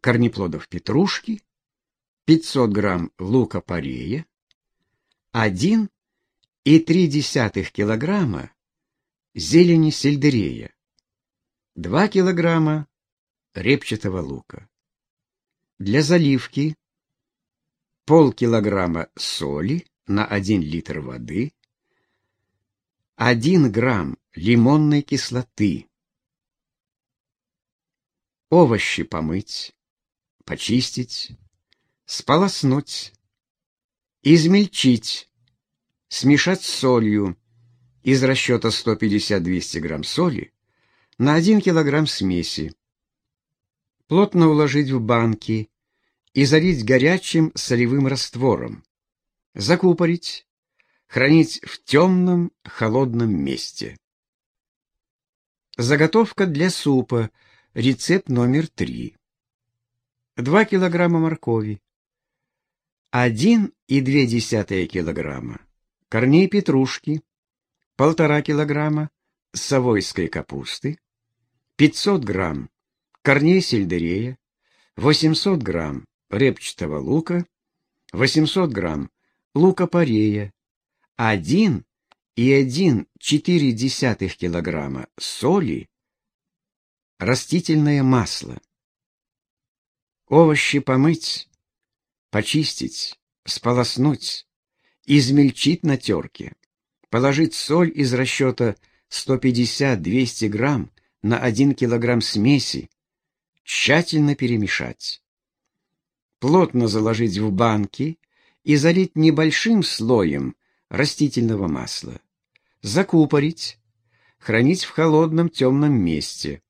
корнеплодов петрушки, 500 грамм лука-порея, 1,3 килограмма зелени сельдерея, 2 килограмма репчатого лука. Для заливки полкилограмма соли на 1 литр воды, 1 грамм лимонной кислоты. Овощи помыть, почистить, сполоснуть, измельчить, смешать с солью из расчета 150-200 грамм соли на 1 килограмм смеси. Плотно уложить в банки и залить горячим солевым раствором. Закупорить, хранить в темном холодном месте. Заготовка для супа. Рецепт номер три. 2 килограмма моркови, 1,2 килограмма корней петрушки, 1,5 килограмма совойской капусты, 500 грамм корней сельдерея, 800 грамм репчатого лука, 800 грамм лука-порея, 1,1,4 килограмма соли, растительное масло. Овощи помыть, почистить, сполоснуть, измельчить на терке, положить соль из расчета 150-200 грамм на 1 килограмм смеси, тщательно перемешать. Плотно заложить в банки и залить небольшим слоем растительного масла. Закупорить, хранить в холодном темном месте.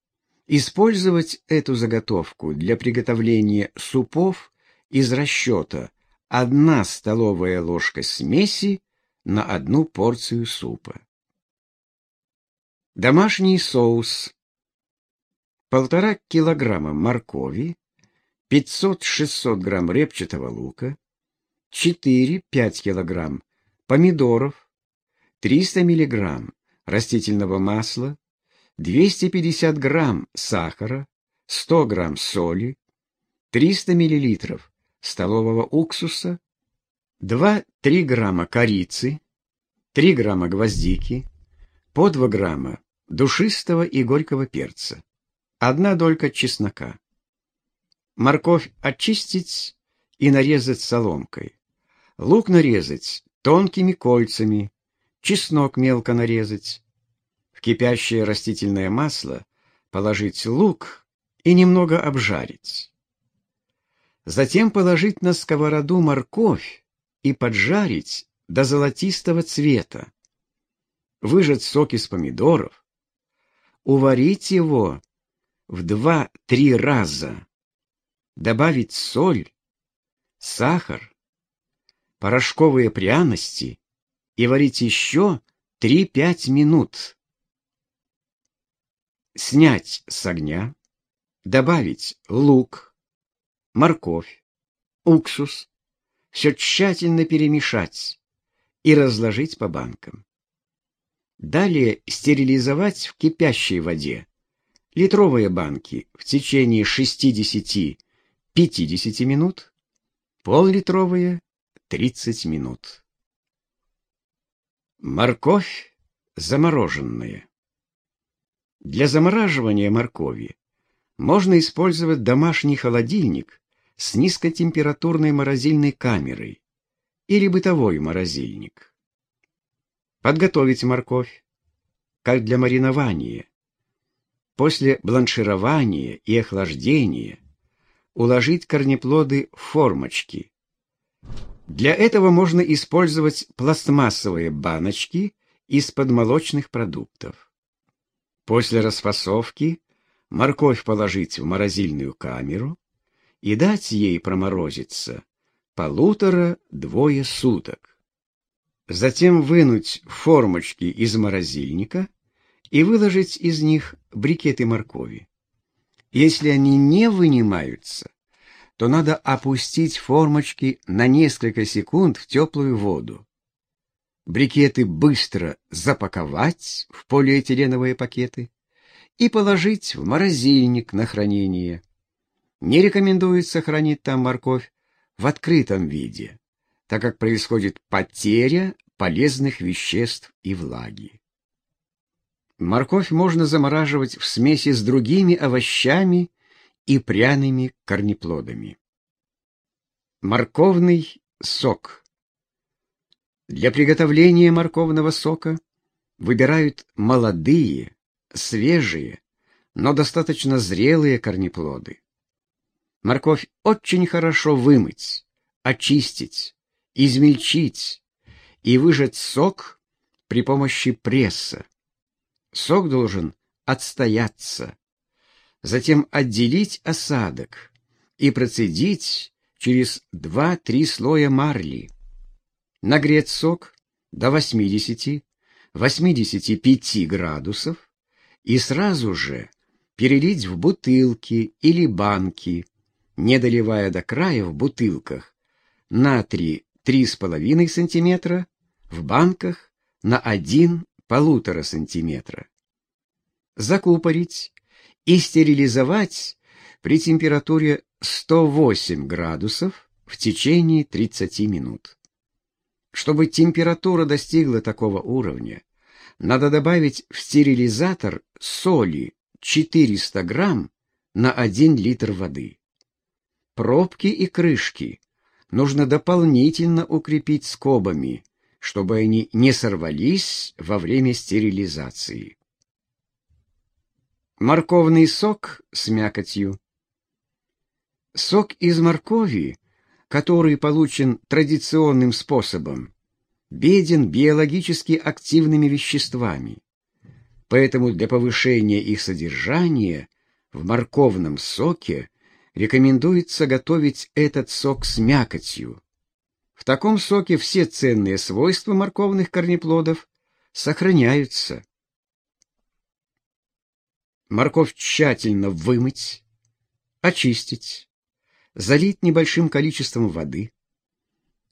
Использовать эту заготовку для приготовления супов из расчета 1 столовая ложка смеси на одну порцию супа. Домашний соус. Полтора килограмма моркови, 500-600 грамм репчатого лука, 4-5 килограмм помидоров, 300 миллиграмм растительного масла, 250 грамм сахара, 100 грамм соли, 300 миллилитров столового уксуса, 2-3 грамма корицы, 3 грамма гвоздики, по 2 грамма душистого и горького перца, одна долька чеснока. Морковь очистить и нарезать соломкой. Лук нарезать тонкими кольцами, чеснок мелко нарезать, кипящее растительное масло положить лук и немного обжарить. Затем положить на сковороду морковь и поджарить до золотистого цвета. Выжать сок из помидоров, уварить его в два-три раза, добавить соль, сахар, порошковые пряности и варить еще 3-5 минут. Снять с огня, добавить лук, морковь, уксус, все тщательно перемешать и разложить по банкам. Далее стерилизовать в кипящей воде. Литровые банки в течение 60-50 минут, пол-литровые 30 минут. Морковь замороженная. Для замораживания моркови можно использовать домашний холодильник с низкотемпературной морозильной камерой или бытовой морозильник. Подготовить морковь, как для маринования. После бланширования и охлаждения уложить корнеплоды в формочки. Для этого можно использовать пластмассовые баночки из-под молочных продуктов. После расфасовки морковь положить в морозильную камеру и дать ей проморозиться полутора-двое суток. Затем вынуть формочки из морозильника и выложить из них брикеты моркови. Если они не вынимаются, то надо опустить формочки на несколько секунд в теплую воду. Брикеты быстро запаковать в полиэтиленовые пакеты и положить в морозильник на хранение. Не рекомендуется хранить там морковь в открытом виде, так как происходит потеря полезных веществ и влаги. Морковь можно замораживать в смеси с другими овощами и пряными корнеплодами. Морковный сок. Для приготовления морковного сока выбирают молодые, свежие, но достаточно зрелые корнеплоды. Морковь очень хорошо вымыть, очистить, измельчить и выжать сок при помощи пресса. Сок должен отстояться, затем отделить осадок и процедить через 2-3 слоя марли. Нагреть сок до 80-85 градусов и сразу же перелить в бутылки или банки, не доливая до края в бутылках, натрий 3,5 см, в банках на 1,5 см. Закупорить и стерилизовать при температуре 108 градусов в течение 30 минут. Чтобы температура достигла такого уровня, надо добавить в стерилизатор соли 400 грамм на 1 литр воды. Пробки и крышки нужно дополнительно укрепить скобами, чтобы они не сорвались во время стерилизации. Морковный сок с мякотью. Сок из моркови, который получен традиционным способом, беден биологически активными веществами. Поэтому для повышения их содержания в морковном соке рекомендуется готовить этот сок с мякотью. В таком соке все ценные свойства морковных корнеплодов сохраняются. Морковь тщательно вымыть, очистить, залить небольшим количеством воды,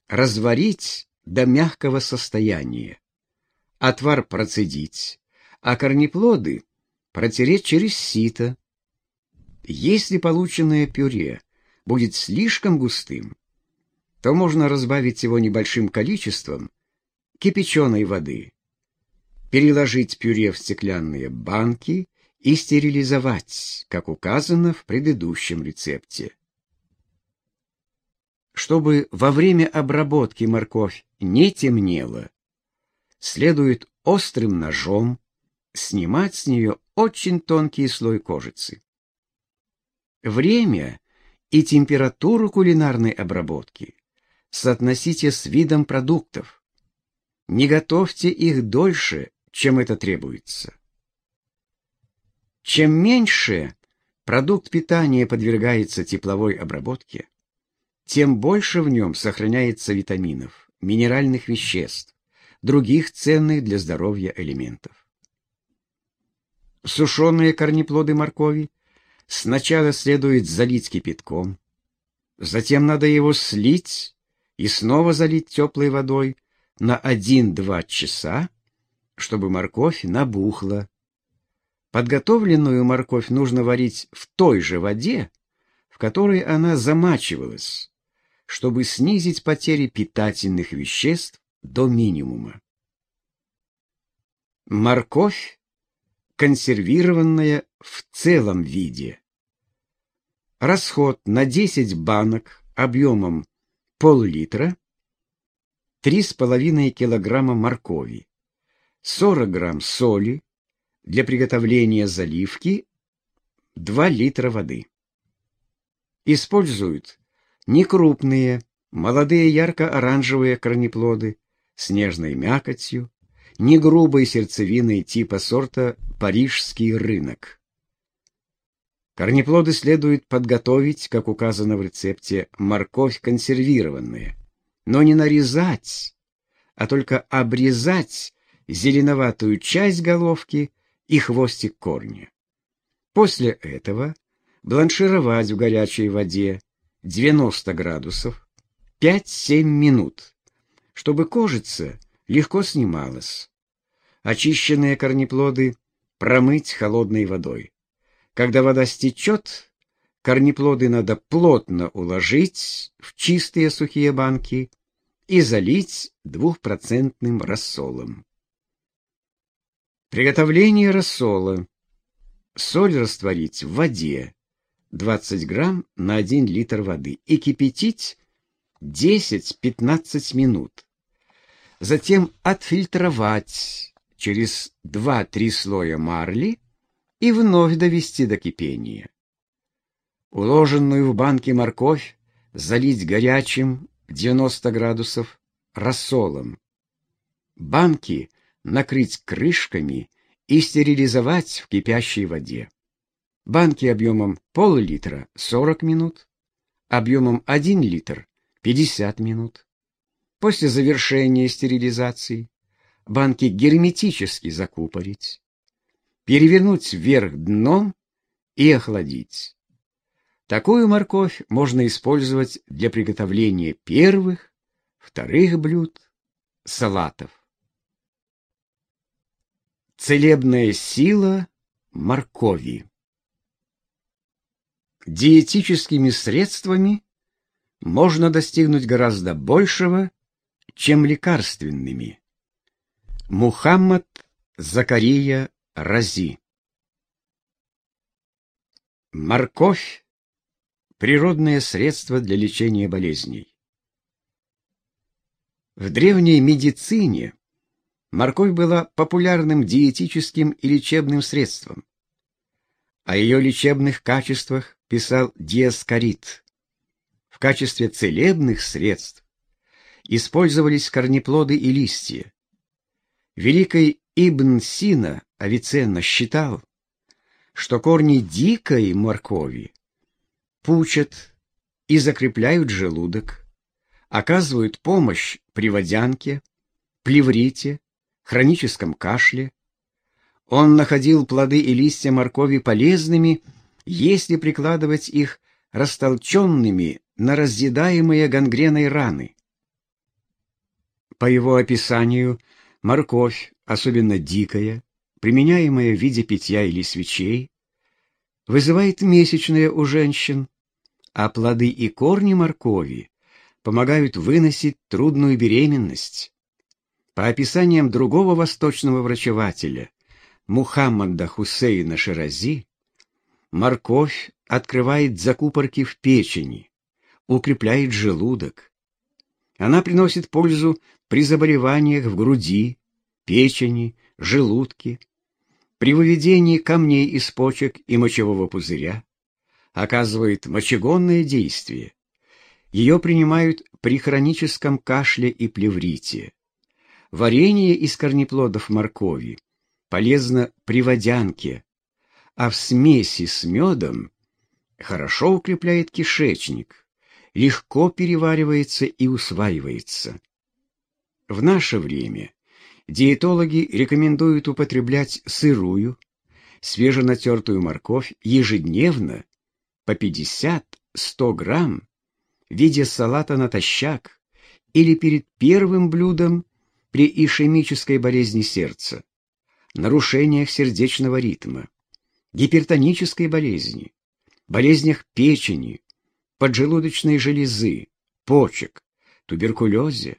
разварить до мягкого состояния, отвар процедить, а корнеплоды протереть через сито, если полученное пюре будет слишком густым, то можно разбавить его небольшим количеством кипяченой воды, переложить пюре в стеклянные банки и стерилизовать, как указано в предыдущем рецепте. Чтобы во время обработки морковь не темнела, следует острым ножом снимать с нее очень тонкий слой кожицы. Время и температуру кулинарной обработки соотносите с видом продуктов. Не готовьте их дольше, чем это требуется. Чем меньше продукт питания подвергается тепловой обработке, тем больше в нем сохраняется витаминов, минеральных веществ, других ценных для здоровья элементов. Сушеные корнеплоды моркови Сначала следует залить кипятком, затем надо его слить и снова залить теплой водой на 1-2 часа, чтобы морковь набухла. Подготовленную морковь нужно варить в той же воде, в которой она замачивалась, чтобы снизить потери питательных веществ до минимума. Морковь, консервированная в целом виде. Расход на 10 банок объемом пол-литра, 3,5 килограмма моркови, 40 грамм соли, для приготовления заливки 2 литра воды. Используют некрупные, молодые ярко-оранжевые корнеплоды с нежной мякотью, не грубой сердцевиной типа сорта «Парижский рынок». Корнеплоды следует подготовить, как указано в рецепте, морковь консервированная, но не нарезать, а только обрезать зеленоватую часть головки и хвостик корня. После этого бланшировать в горячей воде 90 градусов 5-7 минут, чтобы кожица легко снималась. Очищенные корнеплоды промыть холодной водой. Когда вода стечет, корнеплоды надо плотно уложить в чистые сухие банки и залить двухпроцентным рассолом. Приготовление рассола. Соль растворить в воде 20 грамм на 1 литр воды и кипятить 10-15 минут. Затем отфильтровать через 2-3 слоя марли и вновь довести до кипения. Уложенную в банке морковь залить горячим 90 градусов рассолом. Банки накрыть крышками и стерилизовать в кипящей воде. Банки объемом пол-литра 40 минут, объемом 1 литр 50 минут. После завершения стерилизации банки герметически закупорить, перевернуть вверх дном и охладить. Такую морковь можно использовать для приготовления первых, вторых блюд, салатов. Целебная сила моркови. Диетическими средствами можно достигнуть гораздо большего, чем лекарственными. Мухаммад Закария Рази Морковь – природное средство для лечения болезней. В древней медицине морковь была популярным диетическим и лечебным средством. О ее лечебных качествах писал Диаскорид. В качестве целебных средств использовались корнеплоды и листья. Великий Ибн Сина Авиценна считал, что корни дикой моркови пучат и закрепляют желудок, оказывают помощь при водянке, плеврите, хроническом кашле. Он находил плоды и листья моркови полезными, если прикладывать их растолченными на разъедаемые гангреной раны. По его описанию, морковь, особенно дикая, применяемая в виде питья или свечей, вызывает месячные у женщин, а плоды и корни моркови помогают выносить трудную беременность. По описаниям другого восточного врачевателя, Мухаммада Хусейна Ширази, морковь открывает закупорки в печени, укрепляет желудок. Она приносит пользу при заболеваниях в груди, печени, желудке, при выведении камней из почек и мочевого пузыря, оказывает мочегонное действие. Ее принимают при хроническом кашле и плеврите. Варенье из корнеплодов моркови полезно при водянке, а в смеси с медом хорошо укрепляет кишечник, легко переваривается и усваивается. В наше время диетологи рекомендуют употреблять сырую, свеженатертую морковь ежедневно по 50-100 грамм в виде салата натощак или перед первым блюдом при ишемической болезни сердца. нарушениях сердечного ритма, гипертонической болезни, болезнях печени, поджелудочной железы, почек, туберкулезе,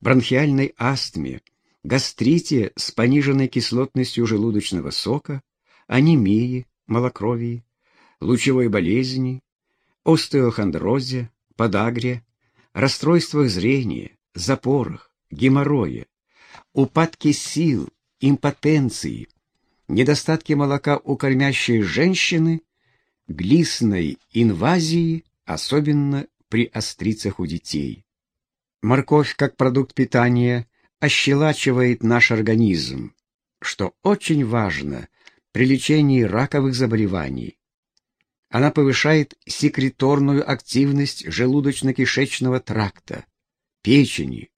бронхиальной астме, гастрите с пониженной кислотностью желудочного сока, анемии, малокровии, лучевой болезни, остеохондрозе, подагре, расстройствах зрения, запорах, геморрое, упадке сил, импотенции, недостатке молока у кормящей женщины, глистной инвазии, особенно при острицах у детей. Морковь как продукт питания ощелачивает наш организм, что очень важно при лечении раковых заболеваний. Она повышает секреторную активность желудочно-кишечного тракта, печени,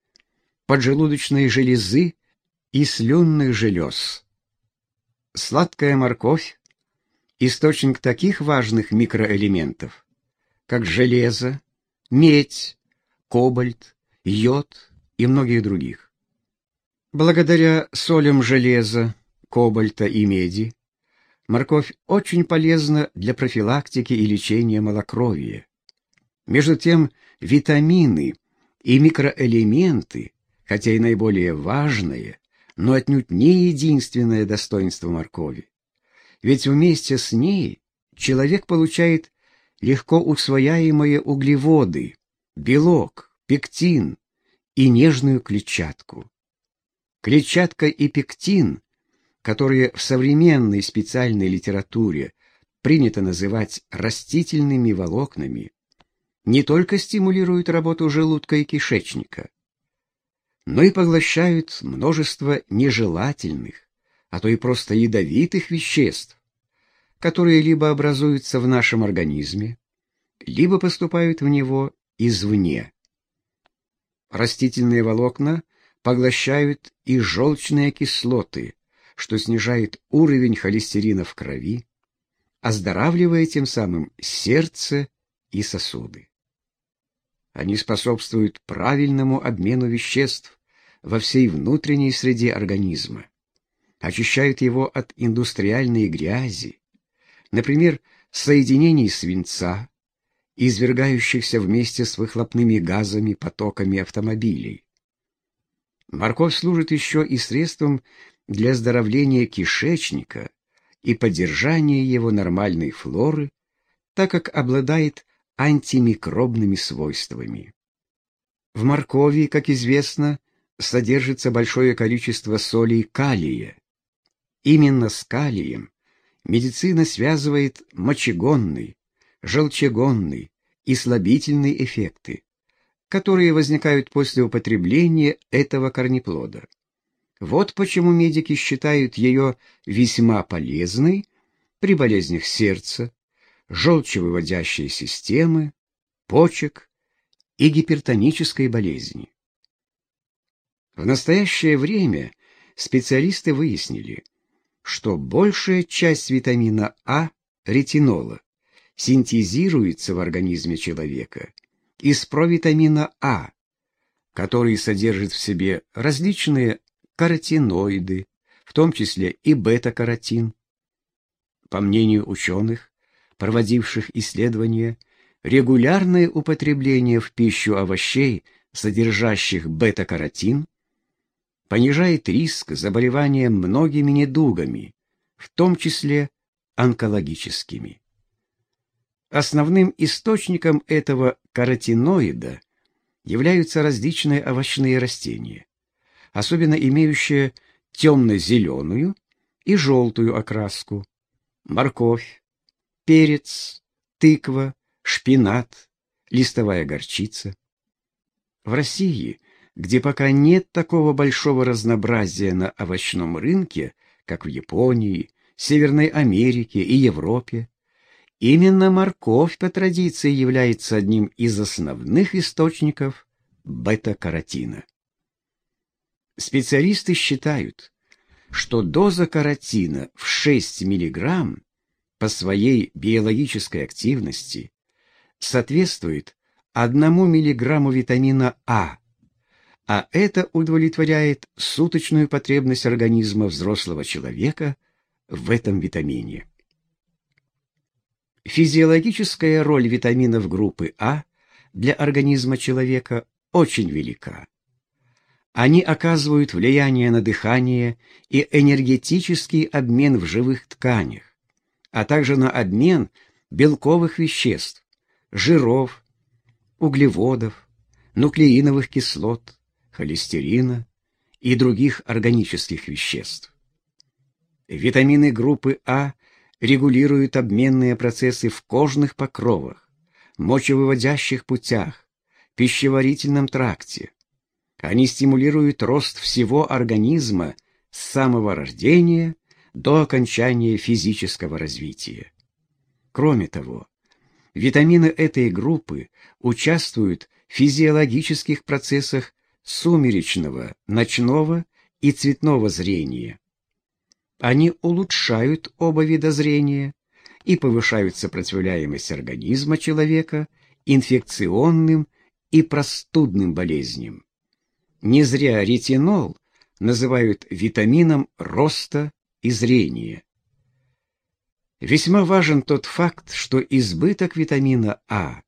поджелудочной железы и слюнных желез. Сладкая морковь – источник таких важных микроэлементов, как железо, медь, кобальт, йод и многих других. Благодаря солям железа, кобальта и меди морковь очень полезна для профилактики и лечения малокровия. Между тем, витамины и микроэлементы, хотя и наиболее важные, но отнюдь не единственное достоинство моркови. Ведь вместе с ней человек получает легко усвояемые углеводы, белок, пектин и нежную клетчатку. Клетчатка и пектин, которые в современной специальной литературе принято называть растительными волокнами, не только стимулируют работу желудка и кишечника, но и поглощают множество нежелательных, а то и просто ядовитых веществ, которые либо образуются в нашем организме, либо поступают в него извне. Растительные волокна поглощают и желчные кислоты, что снижает уровень холестерина в крови, оздоравливая тем самым сердце и сосуды. Они способствуют правильному обмену веществ во всей внутренней среде организма, очищают его от индустриальной грязи, например, соединений свинца, извергающихся вместе с выхлопными газами потоками автомобилей. Морковь служит еще и средством для оздоровления кишечника и поддержания его нормальной флоры, так как обладает антимикробными свойствами. В моркови, как известно, содержится большое количество солей калия. Именно с калием медицина связывает мочегонный, желчегонный и слабительный эффекты, которые возникают после употребления этого корнеплода. Вот почему медики считают ее весьма полезной при болезнях сердца, желчевыводящей системы, почек и гипертонической болезни. В настоящее время специалисты выяснили, что большая часть витамина А, ретинола, синтезируется в организме человека из провитамина А, который содержит в себе различные каротиноиды, в том числе и бета-каротин. По мнению ученых, проводивших исследования, регулярное употребление в пищу овощей, содержащих бета-каротин, понижает риск заболевания многими недугами, в том числе онкологическими. Основным источником этого каротиноида являются различные овощные растения, особенно имеющие темно-зеленую и желтую окраску, морковь, перец, тыква, шпинат, листовая горчица. В России где пока нет такого большого разнообразия на овощном рынке, как в Японии, Северной Америке и Европе, именно морковь по традиции является одним из основных источников бета-каротина. Специалисты считают, что доза каротина в 6 мг по своей биологической активности соответствует 1 мг витамина А а это удовлетворяет суточную потребность организма взрослого человека в этом витамине. Физиологическая роль витаминов группы А для организма человека очень велика. Они оказывают влияние на дыхание и энергетический обмен в живых тканях, а также на обмен белковых веществ, жиров, углеводов, нуклеиновых кислот, холестерина и других органических веществ. Витамины группы А регулируют обменные процессы в кожных покровах, мочевыводящих путях, пищеварительном тракте. Они стимулируют рост всего организма с самого рождения до окончания физического развития. Кроме того, витамины этой группы участвуют в физиологических процессах сумеречного, ночного и цветного зрения. Они улучшают оба вида зрения и повышают сопротивляемость организма человека инфекционным и простудным болезням. Не зря ретинол называют витамином роста и зрения. Весьма важен тот факт, что избыток витамина А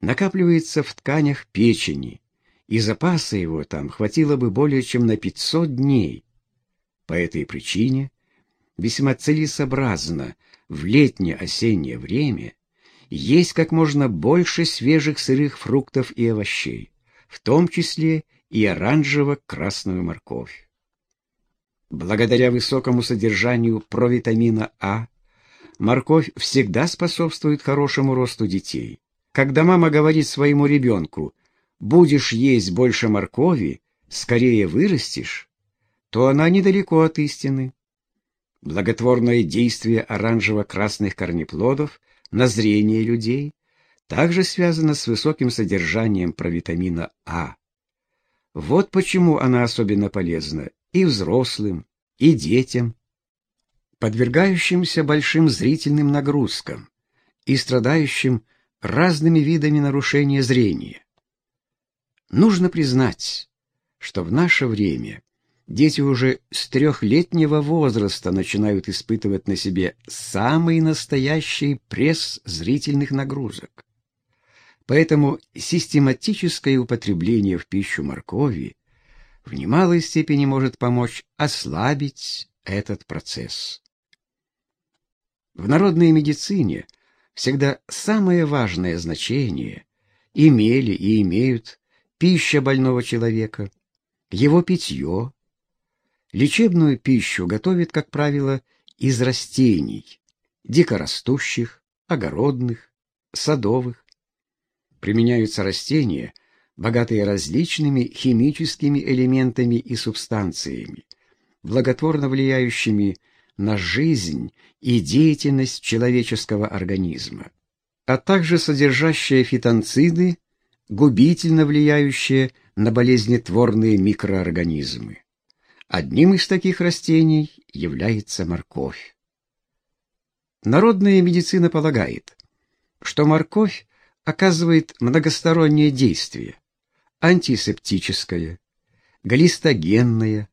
накапливается в тканях печени, и запаса его там хватило бы более чем на 500 дней. По этой причине весьма целесообразно в летнее-осеннее время есть как можно больше свежих сырых фруктов и овощей, в том числе и оранжево-красную морковь. Благодаря высокому содержанию провитамина А, морковь всегда способствует хорошему росту детей. Когда мама говорит своему ребенку «будешь есть больше моркови, скорее вырастешь», то она недалеко от истины. Благотворное действие оранжево-красных корнеплодов на зрение людей также связано с высоким содержанием провитамина А. Вот почему она особенно полезна и взрослым, и детям, подвергающимся большим зрительным нагрузкам и страдающим разными видами нарушения зрения. Нужно признать, что в наше время дети уже с трехлетнего возраста начинают испытывать на себе самый настоящий пресс зрительных нагрузок. Поэтому систематическое употребление в пищу моркови в немалой степени может помочь ослабить этот процесс. В народной медицине всегда самое важное значение имели и имеют пища больного человека, его питье, Лечебную пищу готовят, как правило, из растений, дикорастущих, огородных, садовых. Применяются растения, богатые различными химическими элементами и субстанциями, благотворно влияющими на жизнь и деятельность человеческого организма, а также содержащие фитонциды, губительно влияющие на болезнетворные микроорганизмы. Одним из таких растений является морковь. Народная медицина полагает, что морковь оказывает многостороннее действие – антисептическое, глистогенное,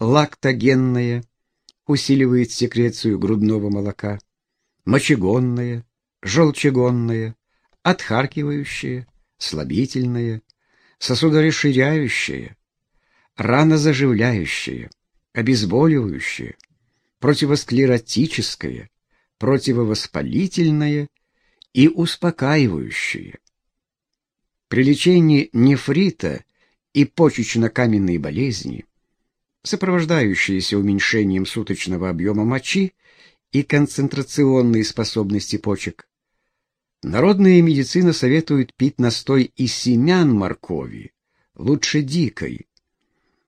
лактогенное, усиливает секрецию грудного молока, мочегонное, желчегонное, отхаркивающее, слабительное, сосудорасширяющее, ранозаживляющее, обезболивающее, противосклеротическое, противовоспалительное и успокаивающее. При лечении нефрита и почечно-каменной болезни, сопровождающиеся уменьшением суточного объема мочи и концентрационной способности почек, народная медицина советует пить настой из семян моркови, лучше дикой,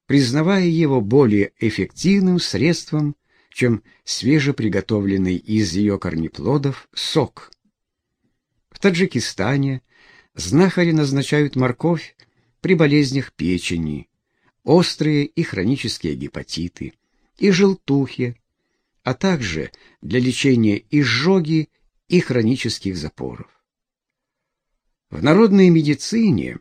признавая его более эффективным средством, чем свежеприготовленный из ее корнеплодов сок. В Таджикистане знахари назначают морковь при болезнях печени, острые и хронические гепатиты и желтухи, а также для лечения изжоги и хронических запоров. В народной медицине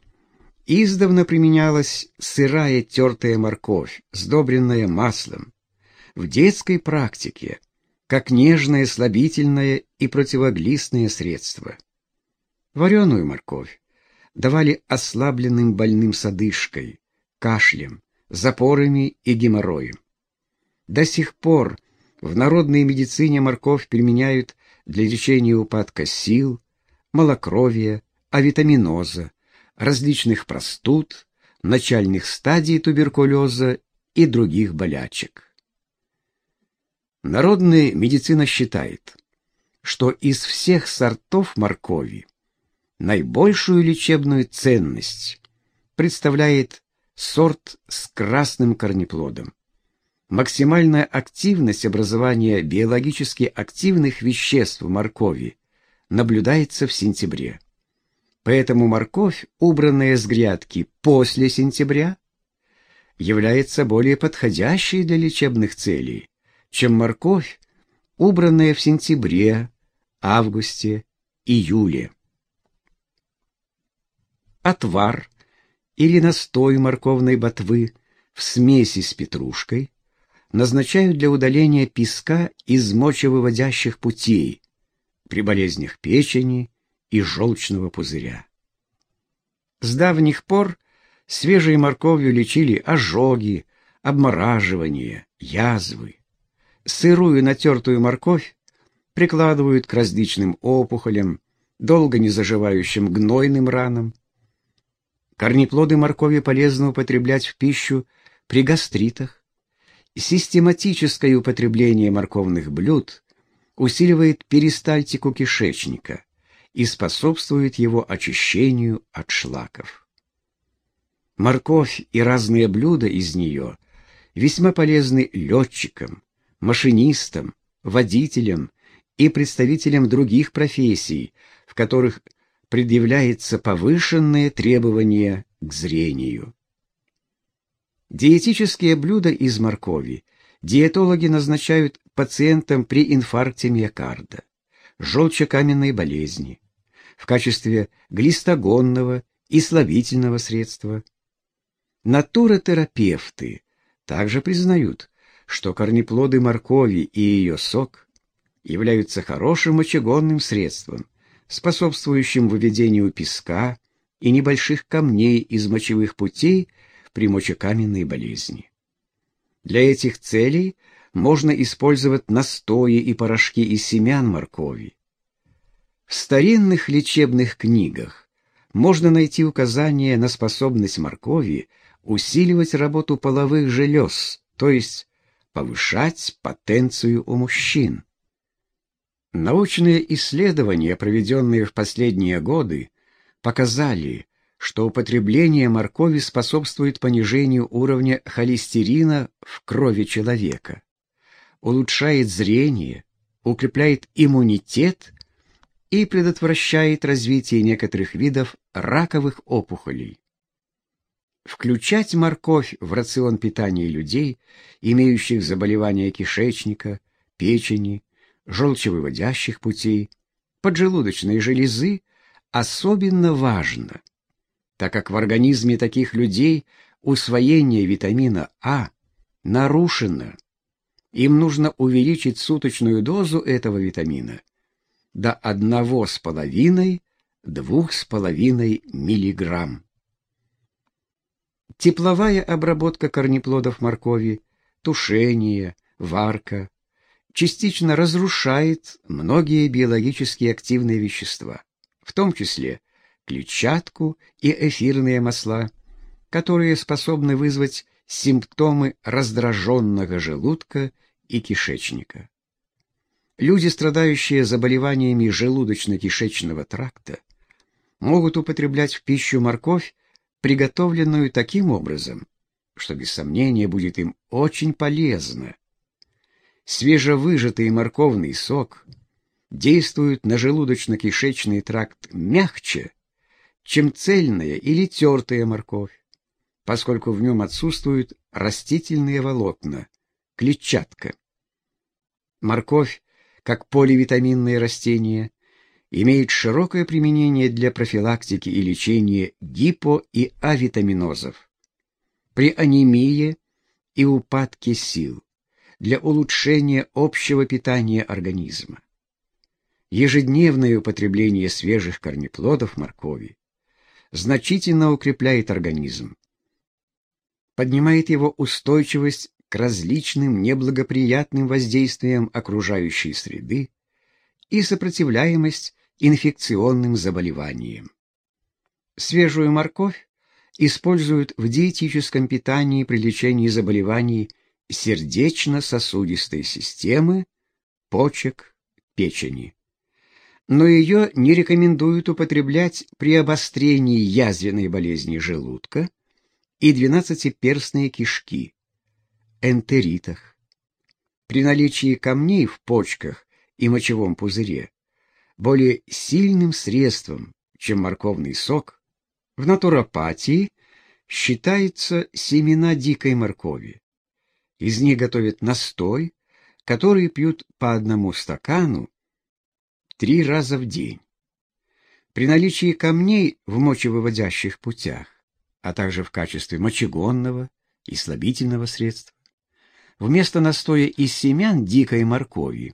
Издавна применялась сырая тертая морковь, сдобренная маслом. В детской практике, как нежное слабительное и противоглистное средство. Вареную морковь давали ослабленным больным с одышкой, кашлем, запорами и геморроем. До сих пор в народной медицине морковь применяют для лечения упадка сил, малокровия, авитаминоза, различных простуд, начальных стадий туберкулеза и других болячек. Народная медицина считает, что из всех сортов моркови наибольшую лечебную ценность представляет сорт с красным корнеплодом. Максимальная активность образования биологически активных веществ в моркови наблюдается в сентябре. Поэтому морковь, убранная с грядки после сентября, является более подходящей для лечебных целей, чем морковь, убранная в сентябре, августе, июле. Отвар или настой морковной ботвы в смеси с петрушкой назначают для удаления песка из мочевыводящих путей при болезнях печени и желчного пузыря. С давних пор свежей морковью лечили ожоги, обмораживание, язвы. Сырую натертую морковь прикладывают к различным опухолям, долго не заживающим гнойным ранам. Корнеплоды моркови полезно употреблять в пищу при гастритах. Систематическое употребление морковных блюд усиливает перистальтику кишечника, и способствует его очищению от шлаков. Морковь и разные блюда из нее весьма полезны летчикам, машинистам, водителям и представителям других профессий, в которых предъявляется повышенное требование к зрению. Диетические блюда из моркови диетологи назначают пациентам при инфаркте миокарда, желчекаменной болезни, в качестве глистогонного и слабительного средства. Натуротерапевты также признают, что корнеплоды моркови и ее сок являются хорошим мочегонным средством, способствующим выведению песка и небольших камней из мочевых путей при мочекаменной болезни. Для этих целей можно использовать настои и порошки из семян моркови, в старинных лечебных книгах можно найти указания на способность моркови усиливать работу половых желез, то есть повышать потенцию у мужчин. Научные исследования, проведенные в последние годы, показали, что употребление моркови способствует понижению уровня холестерина в крови человека, улучшает зрение, укрепляет иммунитет и предотвращает развитие некоторых видов раковых опухолей. Включать морковь в рацион питания людей, имеющих заболевания кишечника, печени, желчевыводящих путей, поджелудочной железы, особенно важно, так как в организме таких людей усвоение витамина А нарушено. Им нужно увеличить суточную дозу этого витамина до одного с половиной двух с половиной миллиграмм. Тепловая обработка корнеплодов моркови, тушение, варка частично разрушает многие биологически активные вещества, в том числе клетчатку и эфирные масла, которые способны вызвать симптомы раздраженного желудка и кишечника. Люди, страдающие заболеваниями желудочно-кишечного тракта, могут употреблять в пищу морковь, приготовленную таким образом, что без сомнения будет им очень полезно. Свежевыжатый морковный сок действует на желудочно-кишечный тракт мягче, чем цельная или тертая морковь, поскольку в нем отсутствуют растительные волокна, клетчатка. Морковь как поливитаминные растения, имеет широкое применение для профилактики и лечения гипо- и авитаминозов. При анемии и упадке сил, для улучшения общего питания организма. Ежедневное употребление свежих корнеплодов моркови значительно укрепляет организм, поднимает его устойчивость к различным неблагоприятным воздействиям окружающей среды и сопротивляемость инфекционным заболеваниям. Свежую морковь используют в диетическом питании при лечении заболеваний сердечно-сосудистой системы, почек, печени. Но ее не рекомендуют употреблять при обострении язвенной болезни желудка и двенадцатиперстной кишки, энтеритах. При наличии камней в почках и мочевом пузыре более сильным средством, чем морковный сок, в натуропатии считается семена дикой моркови. Из них готовят настой, который пьют по одному стакану три раза в день. При наличии камней в мочевыводящих путях, а также в качестве мочегонного и слабительного средства, Вместо настоя из семян дикой моркови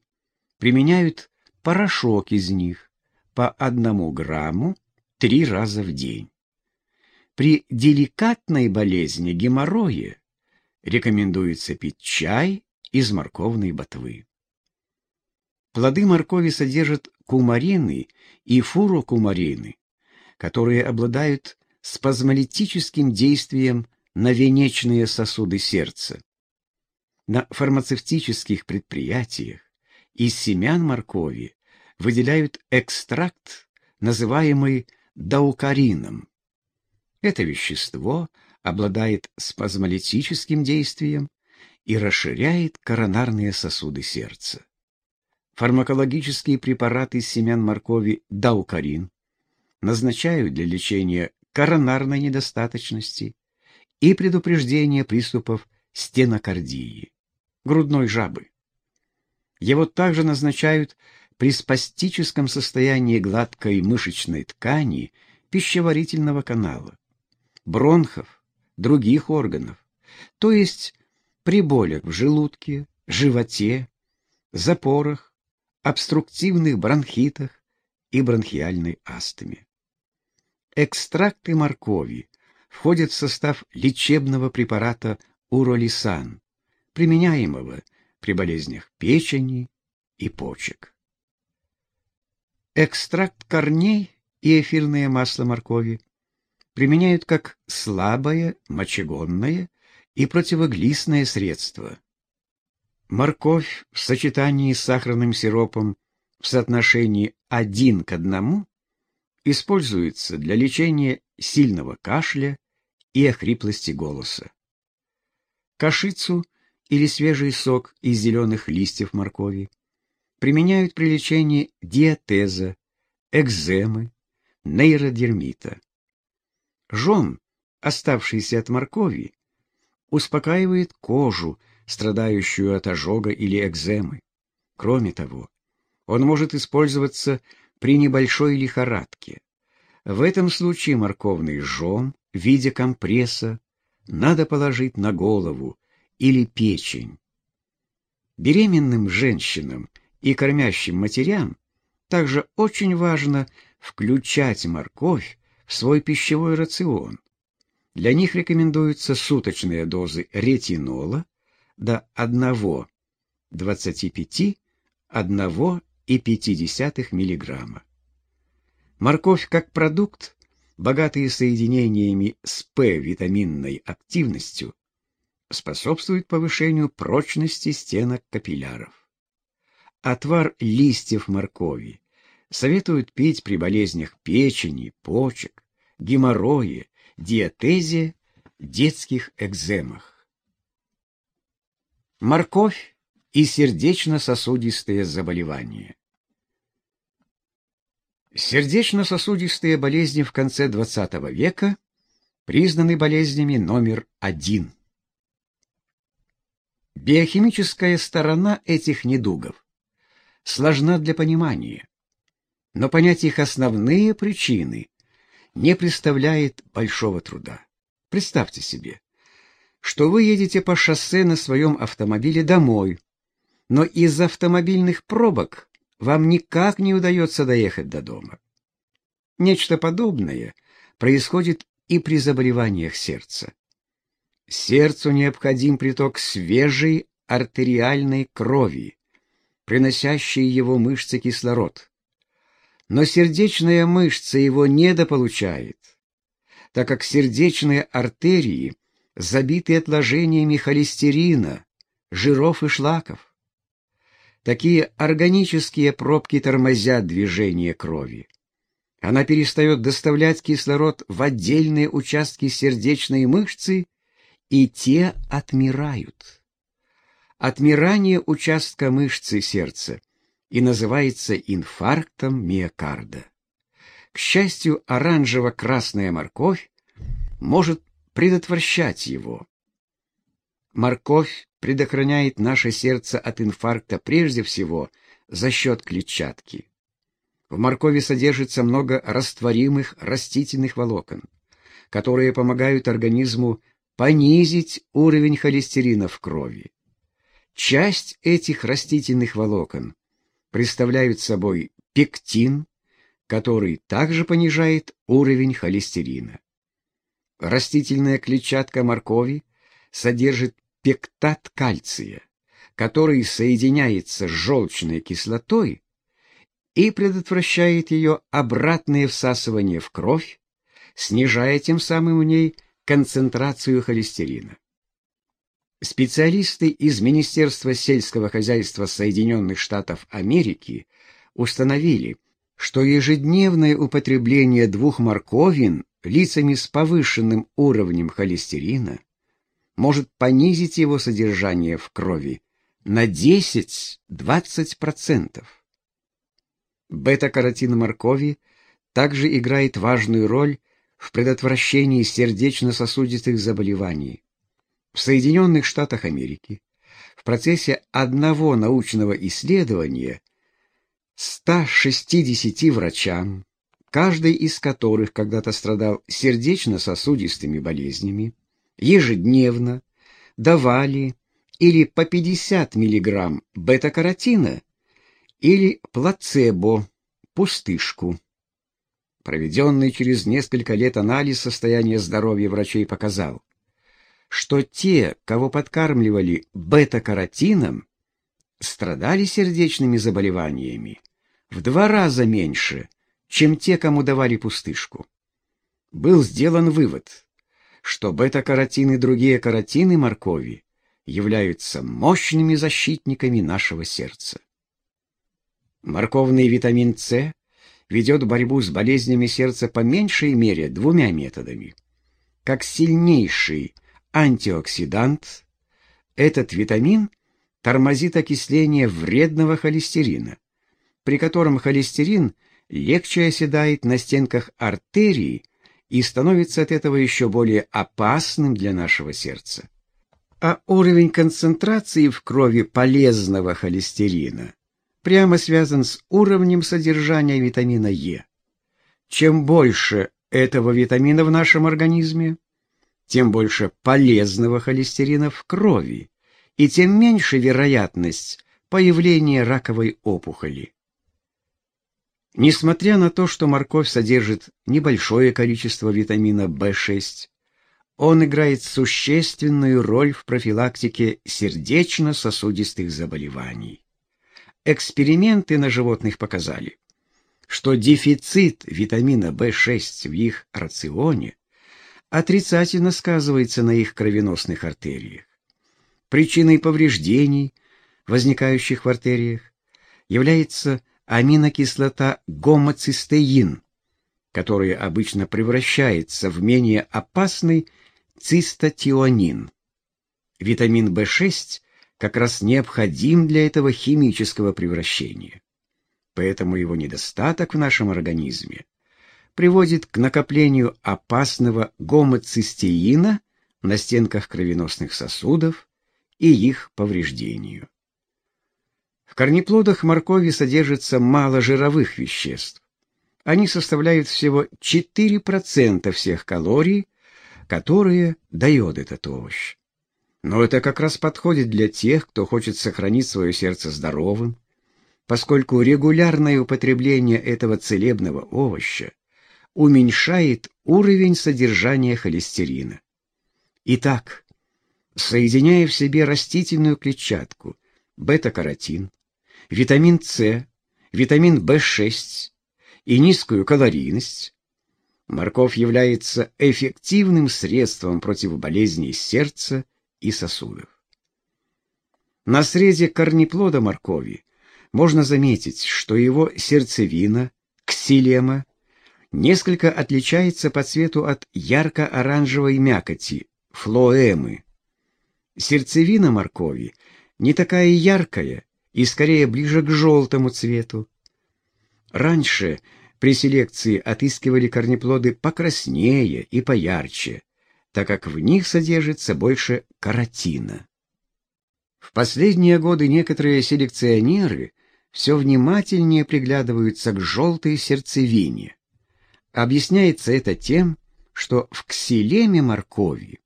применяют порошок из них по одному грамму три раза в день. При деликатной болезни геморроя рекомендуется пить чай из морковной ботвы. Плоды моркови содержат кумарины и фурокумарины, которые обладают спазмолитическим действием на венечные сосуды сердца на фармацевтических предприятиях из семян моркови выделяют экстракт, называемый даукарином. Это вещество обладает спазмолитическим действием и расширяет коронарные сосуды сердца. Фармакологические препараты из семян моркови даукарин назначают для лечения коронарной недостаточности и предупреждения приступов стенокардии грудной жабы. Его также назначают при спастическом состоянии гладкой мышечной ткани пищеварительного канала, бронхов, других органов, то есть при болях в желудке, животе, запорах, обструктивных бронхитах и бронхиальной астме. Экстракты моркови входят в состав лечебного препарата уролисан, применяемого при болезнях печени и почек. Экстракт корней и эфирное масло моркови применяют как слабое, мочегонное и противоглистное средство. Морковь в сочетании с сахарным сиропом в соотношении один к одному используется для лечения сильного кашля и охриплости голоса. Кашицу – или свежий сок из зеленых листьев моркови. Применяют при лечении диатеза, экземы, нейродермита. Жом, оставшийся от моркови, успокаивает кожу, страдающую от ожога или экземы. Кроме того, он может использоваться при небольшой лихорадке. В этом случае морковный жом в виде компресса надо положить на голову или печень. Беременным женщинам и кормящим матерям также очень важно включать морковь в свой пищевой рацион. Для них рекомендуются суточные дозы ретинола до 1,25-1,5 мг. Морковь как продукт, богатый соединениями с П-витаминной активностью, способствует повышению прочности стенок капилляров. Отвар листьев моркови советуют пить при болезнях печени, почек, геморрое, диатезе, детских экземах. Морковь и сердечно-сосудистые заболевания. Сердечно-сосудистые болезни в конце XX века признаны болезнями номер один. Биохимическая сторона этих недугов сложна для понимания, но понять их основные причины не представляет большого труда. Представьте себе, что вы едете по шоссе на своем автомобиле домой, но из автомобильных пробок вам никак не удается доехать до дома. Нечто подобное происходит и при заболеваниях сердца. Сердцу необходим приток свежей артериальной крови, приносящей его мышцы кислород. Но сердечная мышца его недополучает, так как сердечные артерии забиты отложениями холестерина, жиров и шлаков. Такие органические пробки тормозят движение крови. Она перестает доставлять кислород в отдельные участки сердечной мышцы, и те отмирают. Отмирание участка мышцы сердца и называется инфарктом миокарда. К счастью, оранжево-красная морковь может предотвращать его. Морковь предохраняет наше сердце от инфаркта прежде всего за счет клетчатки. В моркови содержится много растворимых растительных волокон, которые помогают организму понизить уровень холестерина в крови. Часть этих растительных волокон представляют собой пектин, который также понижает уровень холестерина. Растительная клетчатка моркови содержит пектат кальция, который соединяется с желчной кислотой и предотвращает ее обратное всасывание в кровь, снижая тем самым в ней концентрацию холестерина. Специалисты из Министерства сельского хозяйства Соединенных Штатов Америки установили, что ежедневное употребление двух морковин лицами с повышенным уровнем холестерина может понизить его содержание в крови на 10-20%. Бета-каротин моркови также играет важную роль в предотвращении сердечно-сосудистых заболеваний. В Соединенных Штатах Америки в процессе одного научного исследования 160 врачам, каждый из которых когда-то страдал сердечно-сосудистыми болезнями, ежедневно давали или по 50 мг бета-каротина, или плацебо, пустышку. Проведенный через несколько лет анализ состояния здоровья врачей показал, что те, кого подкармливали бета-каротином, страдали сердечными заболеваниями в два раза меньше, чем те, кому давали пустышку. Был сделан вывод, что бета-каротин и другие каротины моркови являются мощными защитниками нашего сердца. Морковный витамин С ведет борьбу с болезнями сердца по меньшей мере двумя методами. Как сильнейший антиоксидант, этот витамин тормозит окисление вредного холестерина, при котором холестерин легче оседает на стенках артерий и становится от этого еще более опасным для нашего сердца. А уровень концентрации в крови полезного холестерина прямо связан с уровнем содержания витамина Е. Чем больше этого витамина в нашем организме, тем больше полезного холестерина в крови, и тем меньше вероятность появления раковой опухоли. Несмотря на то, что морковь содержит небольшое количество витамина В6, он играет существенную роль в профилактике сердечно-сосудистых заболеваний. Эксперименты на животных показали, что дефицит витамина В6 в их рационе отрицательно сказывается на их кровеносных артериях. Причиной повреждений, возникающих в артериях, является аминокислота гомоцистеин, которая обычно превращается в менее опасный цистатионин. Витамин В6 как раз необходим для этого химического превращения. Поэтому его недостаток в нашем организме приводит к накоплению опасного гомоцистеина на стенках кровеносных сосудов и их повреждению. В корнеплодах моркови содержится мало жировых веществ, они составляют всего 4% всех калорий, которые дает этот овощ. Но это как раз подходит для тех, кто хочет сохранить свое сердце здоровым, поскольку регулярное употребление этого целебного овоща уменьшает уровень содержания холестерина. Итак, соединяя в себе растительную клетчатку, бета-каротин, витамин С, витамин В6 и низкую калорийность, морковь является эффективным средством против болезней сердца и сосудов. На срезе корнеплода моркови можно заметить, что его сердцевина, ксилема, несколько отличается по цвету от ярко-оранжевой мякоти, флоэмы. Сердцевина моркови не такая яркая и скорее ближе к желтому цвету. Раньше при селекции отыскивали корнеплоды покраснее и поярче, так как в них содержится больше каротина. В последние годы некоторые селекционеры все внимательнее приглядываются к желтой сердцевине. Объясняется это тем, что в ксилеме моркови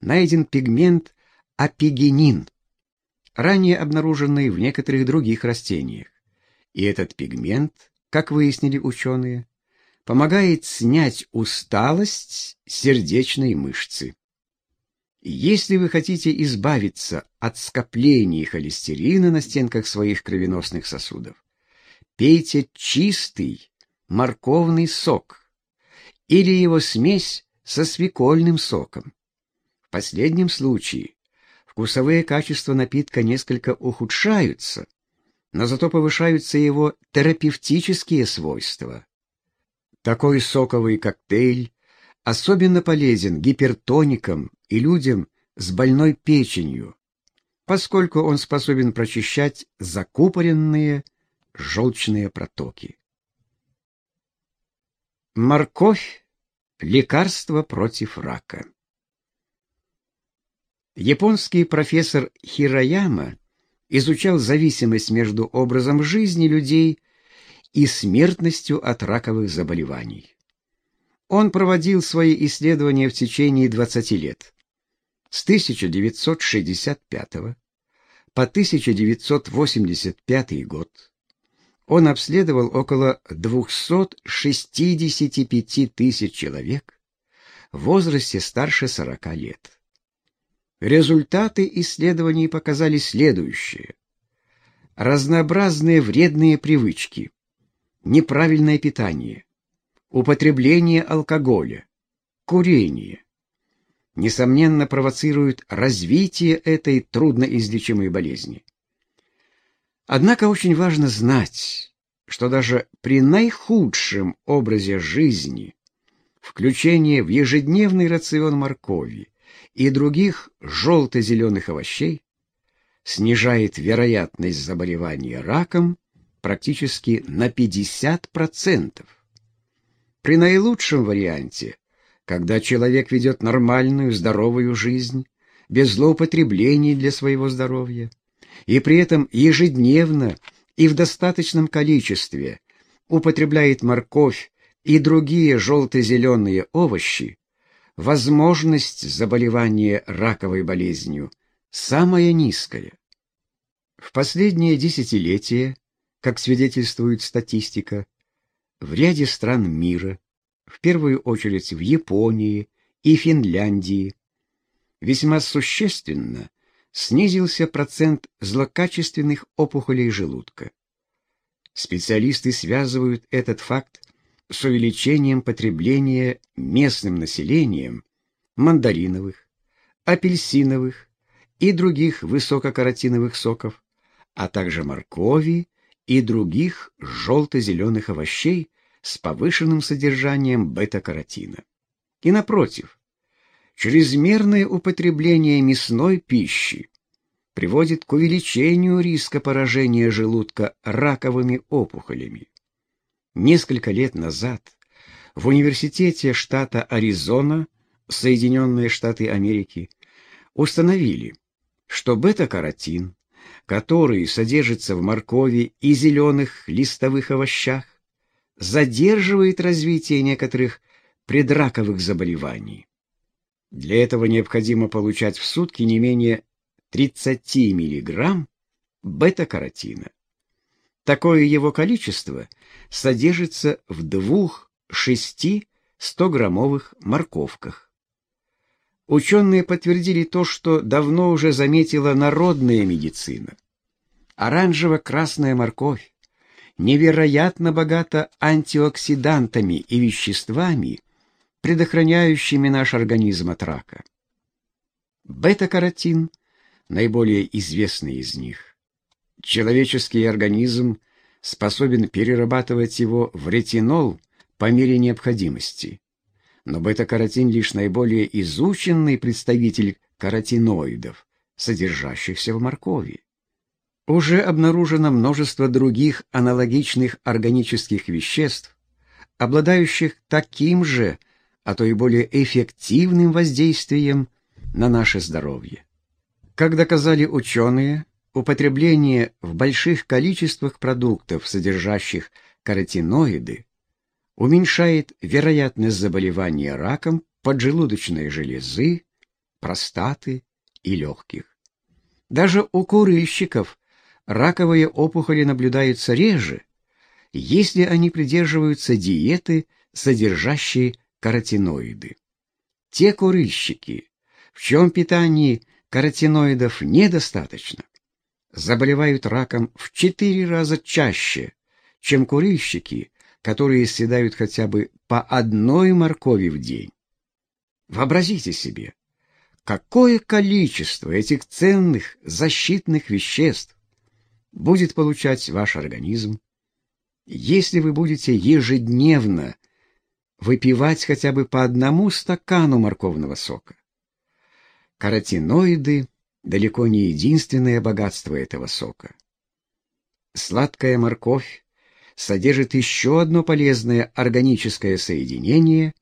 найден пигмент апигенин, ранее обнаруженный в некоторых других растениях. И этот пигмент, как выяснили ученые, помогает снять усталость сердечной мышцы. Если вы хотите избавиться от скоплений холестерина на стенках своих кровеносных сосудов, пейте чистый морковный сок или его смесь со свекольным соком. В последнем случае вкусовые качества напитка несколько ухудшаются, но зато повышаются его терапевтические свойства. Такой соковый коктейль особенно полезен гипертоникам и людям с больной печенью, поскольку он способен прочищать закупоренные желчные протоки. Морковь – лекарство против рака. Японский профессор Хирояма изучал зависимость между образом жизни людей и смертностью от раковых заболеваний. Он проводил свои исследования в течение 20 лет, с 1965 по 1985 год. Он обследовал около 265 тысяч человек в возрасте старше 40 лет. Результаты исследований показали следующее. Разнообразные вредные привычки, неправильное питание, употребление алкоголя, курение, несомненно провоцируют развитие этой трудноизлечимой болезни. Однако очень важно знать, что даже при наихудшем образе жизни включение в ежедневный рацион моркови и других желто-зеленых овощей снижает вероятность заболевания раком практически на 50%. При наилучшем варианте, когда человек ведет нормальную, здоровую жизнь, без злоупотреблений для своего здоровья, и при этом ежедневно и в достаточном количестве употребляет морковь и другие желто-зеленые овощи, возможность заболевания раковой болезнью самая низкая. В последние десятилетия как свидетельствует статистика, в ряде стран мира, в первую очередь в Японии и Финляндии, весьма существенно снизился процент злокачественных опухолей желудка. Специалисты связывают этот факт с увеличением потребления местным населением мандариновых, апельсиновых и других высококаротиновых соков, а также моркови и других желто-зеленых овощей с повышенным содержанием бета-каротина. И напротив, чрезмерное употребление мясной пищи приводит к увеличению риска поражения желудка раковыми опухолями. Несколько лет назад в университете штата Аризона, Соединенные Штаты Америки, установили, что бета-каротин который содержится в моркови и зеленых листовых овощах, задерживает развитие некоторых предраковых заболеваний. Для этого необходимо получать в сутки не менее 30 мг бета-каротина. Такое его количество содержится в двух-шести 100-граммовых морковках. Ученые подтвердили то, что давно уже заметила народная медицина. Оранжево-красная морковь невероятно богата антиоксидантами и веществами, предохраняющими наш организм от рака. Бета-каротин – наиболее известный из них. Человеческий организм способен перерабатывать его в ретинол по мере необходимости. Но бета-каротин лишь наиболее изученный представитель каротиноидов, содержащихся в моркови. Уже обнаружено множество других аналогичных органических веществ, обладающих таким же а то и более эффективным воздействием на наше здоровье. Как доказали ученые, употребление в больших количествах продуктов, содержащих каротиноиды, уменьшает вероятность заболевания раком поджелудочной железы, простаты и легких. Даже у курильщиков раковые опухоли наблюдаются реже, если они придерживаются диеты, содержащей каротиноиды. Те курильщики, в чем питании каротиноидов недостаточно, заболевают раком в четыре раза чаще, чем курильщики, которые съедают хотя бы по одной моркови в день. Вообразите себе, какое количество этих ценных защитных веществ будет получать ваш организм, если вы будете ежедневно выпивать хотя бы по одному стакану морковного сока. Каротиноиды – далеко не единственное богатство этого сока. Сладкая морковь содержит еще одно полезное органическое соединение,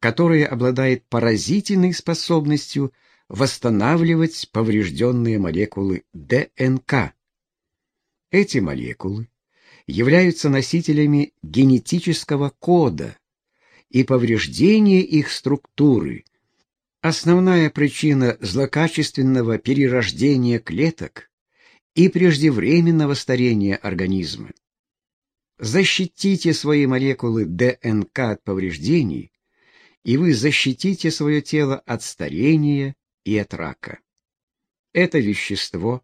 которое обладает поразительной способностью восстанавливать поврежденные молекулы ДНК. Эти молекулы являются носителями генетического кода, и повреждение их структуры – основная причина злокачественного перерождения клеток и преждевременного старения организма. Защитите свои молекулы ДНК от повреждений, и вы защитите свое тело от старения и от рака. Это вещество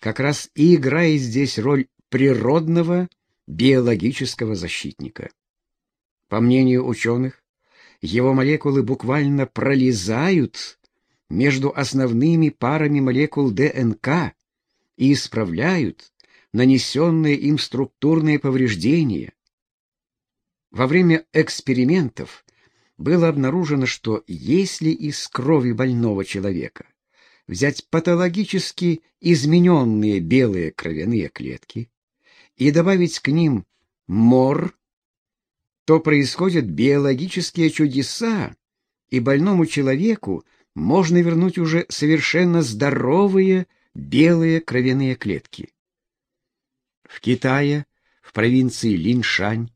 как раз и играет здесь роль природного биологического защитника. По мнению ученых, его молекулы буквально пролезают между основными парами молекул ДНК и исправляют нанесенные им структурные повреждения. Во время экспериментов было обнаружено, что если из крови больного человека взять патологически измененные белые кровяные клетки и добавить к ним мор то происходят биологические чудеса, и больному человеку можно вернуть уже совершенно здоровые белые кровяные клетки. В Китае, в провинции Линшань,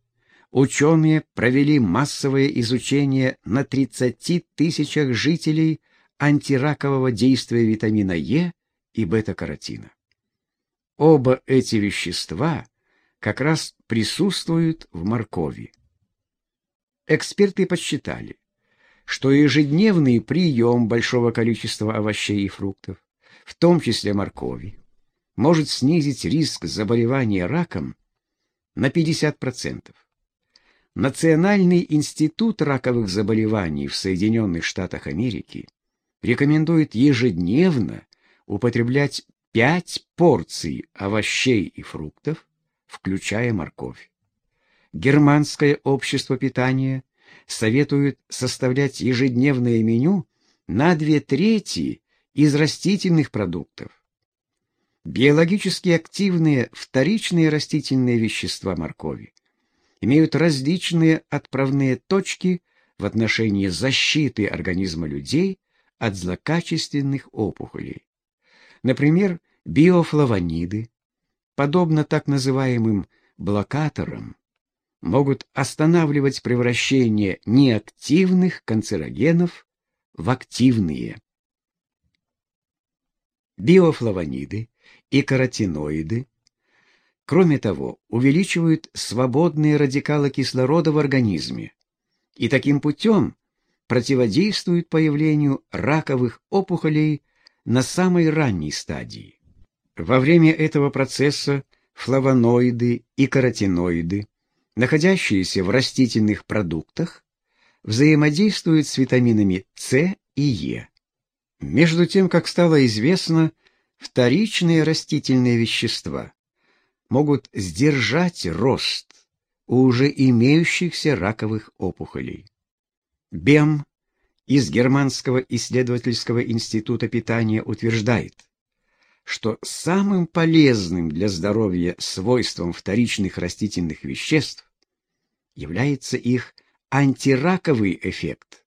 ученые провели массовое изучение на 30 тысячах жителей антиракового действия витамина Е и бета-каротина. Оба эти вещества как раз присутствуют в моркови. Эксперты подсчитали, что ежедневный прием большого количества овощей и фруктов, в том числе моркови, может снизить риск заболевания раком на 50%. Национальный институт раковых заболеваний в Соединенных Штатах Америки рекомендует ежедневно употреблять 5 порций овощей и фруктов, включая морковь. Германское общество питания советует составлять ежедневное меню на две трети из растительных продуктов. Биологически активные вторичные растительные вещества моркови имеют различные отправные точки в отношении защиты организма людей от злокачественных опухолей. Например, биофлавониды, подобно так называемым блокаторам, могут останавливать превращение неактивных канцерогенов в активные. Биофлавониды и каротиноиды, кроме того, увеличивают свободные радикалы кислорода в организме и таким путем противодействуют появлению раковых опухолей на самой ранней стадии. Во время этого процесса флавоноиды и каротиноиды, находящиеся в растительных продуктах, взаимодействуют с витаминами С и Е. Между тем, как стало известно, вторичные растительные вещества могут сдержать рост у уже имеющихся раковых опухолей. БЕМ из Германского исследовательского института питания утверждает, что самым полезным для здоровья свойством вторичных растительных веществ является их антираковый эффект.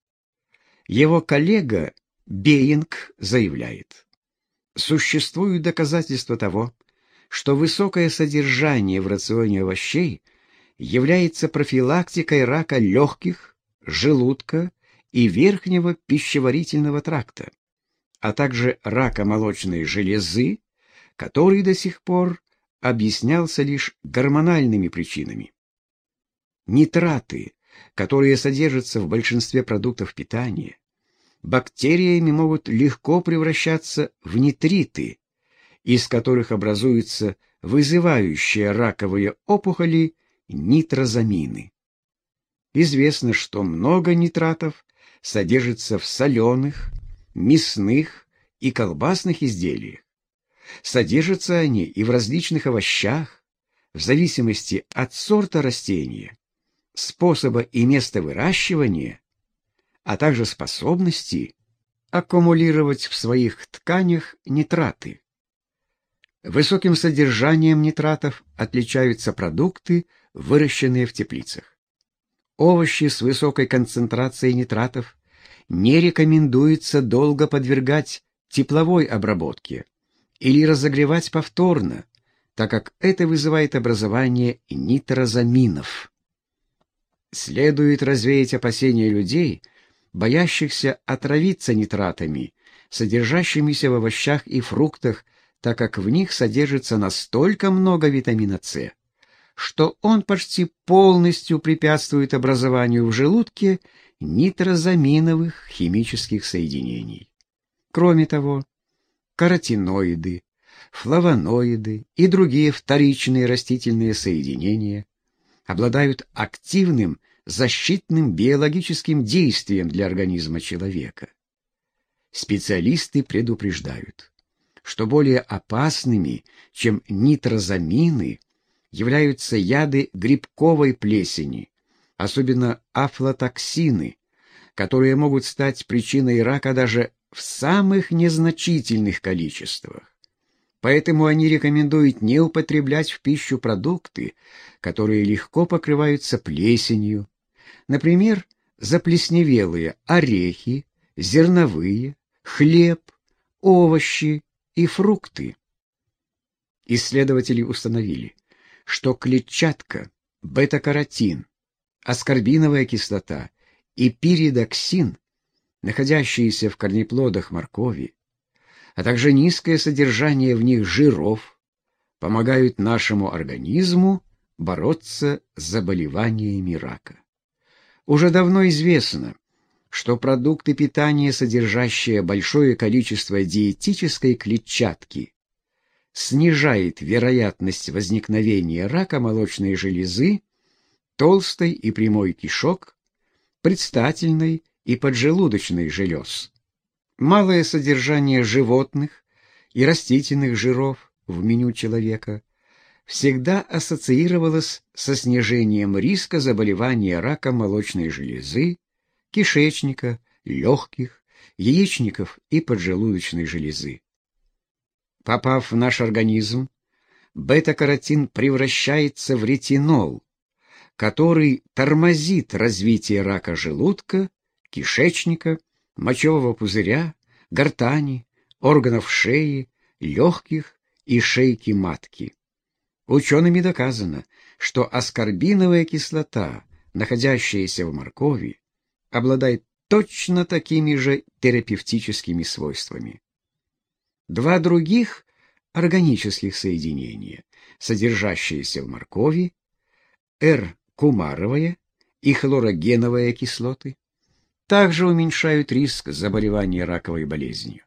Его коллега Беинг заявляет, существуют доказательства того, что высокое содержание в рационе овощей является профилактикой рака легких, желудка и верхнего пищеварительного тракта а также рака молочной железы, который до сих пор объяснялся лишь гормональными причинами. Нитраты, которые содержатся в большинстве продуктов питания, бактериями могут легко превращаться в нитриты, из которых образуются вызывающие раковые опухоли нитрозамины. Известно, что много нитратов содержится в соленых, мясных и колбасных изделиях. Содержатся они и в различных овощах, в зависимости от сорта растения, способа и места выращивания, а также способности аккумулировать в своих тканях нитраты. Высоким содержанием нитратов отличаются продукты, выращенные в теплицах. Овощи с высокой концентрацией нитратов не рекомендуется долго подвергать тепловой обработке или разогревать повторно, так как это вызывает образование нитрозаминов. Следует развеять опасения людей, боящихся отравиться нитратами, содержащимися в овощах и фруктах, так как в них содержится настолько много витамина С, что он почти полностью препятствует образованию в желудке нитрозаминовых химических соединений. Кроме того, каротиноиды, флавоноиды и другие вторичные растительные соединения обладают активным защитным биологическим действием для организма человека. Специалисты предупреждают, что более опасными, чем нитрозамины, являются яды грибковой плесени, особенно афлотоксины, которые могут стать причиной рака даже в самых незначительных количествах. Поэтому они рекомендуют не употреблять в пищу продукты, которые легко покрываются плесенью, например, заплесневелые орехи, зерновые, хлеб, овощи и фрукты. Исследователи установили, что клетчатка, бета-каротин, аскорбиновая кислота и пиридоксин, находящиеся в корнеплодах моркови, а также низкое содержание в них жиров, помогают нашему организму бороться с заболеваниями рака. Уже давно известно, что продукты питания, содержащие большое количество диетической клетчатки, снижает вероятность возникновения рака молочной железы толстой и прямой кишок, предстательной и поджелудочной желез. Малое содержание животных и растительных жиров в меню человека всегда ассоциировалось со снижением риска заболевания раком молочной железы, кишечника, легких, яичников и поджелудочной железы. Попав в наш организм, бета-каротин превращается в ретинол, который тормозит развитие рака желудка, кишечника, мочевого пузыря, гортани, органов шеи, легких и шейки матки. Учеными доказано, что аскорбиновая кислота, находящаяся в моркови, обладает точно такими же терапевтическими свойствами. Два других органических соединения, содержащиеся в моркови, Р-кумаровая и хлорогеновая кислоты, также уменьшают риск заболевания раковой болезнью.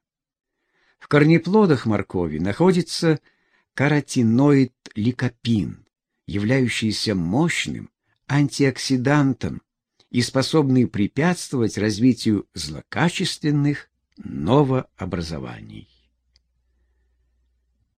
В корнеплодах моркови находится каротиноид ликопин, являющийся мощным антиоксидантом и способный препятствовать развитию злокачественных новообразований.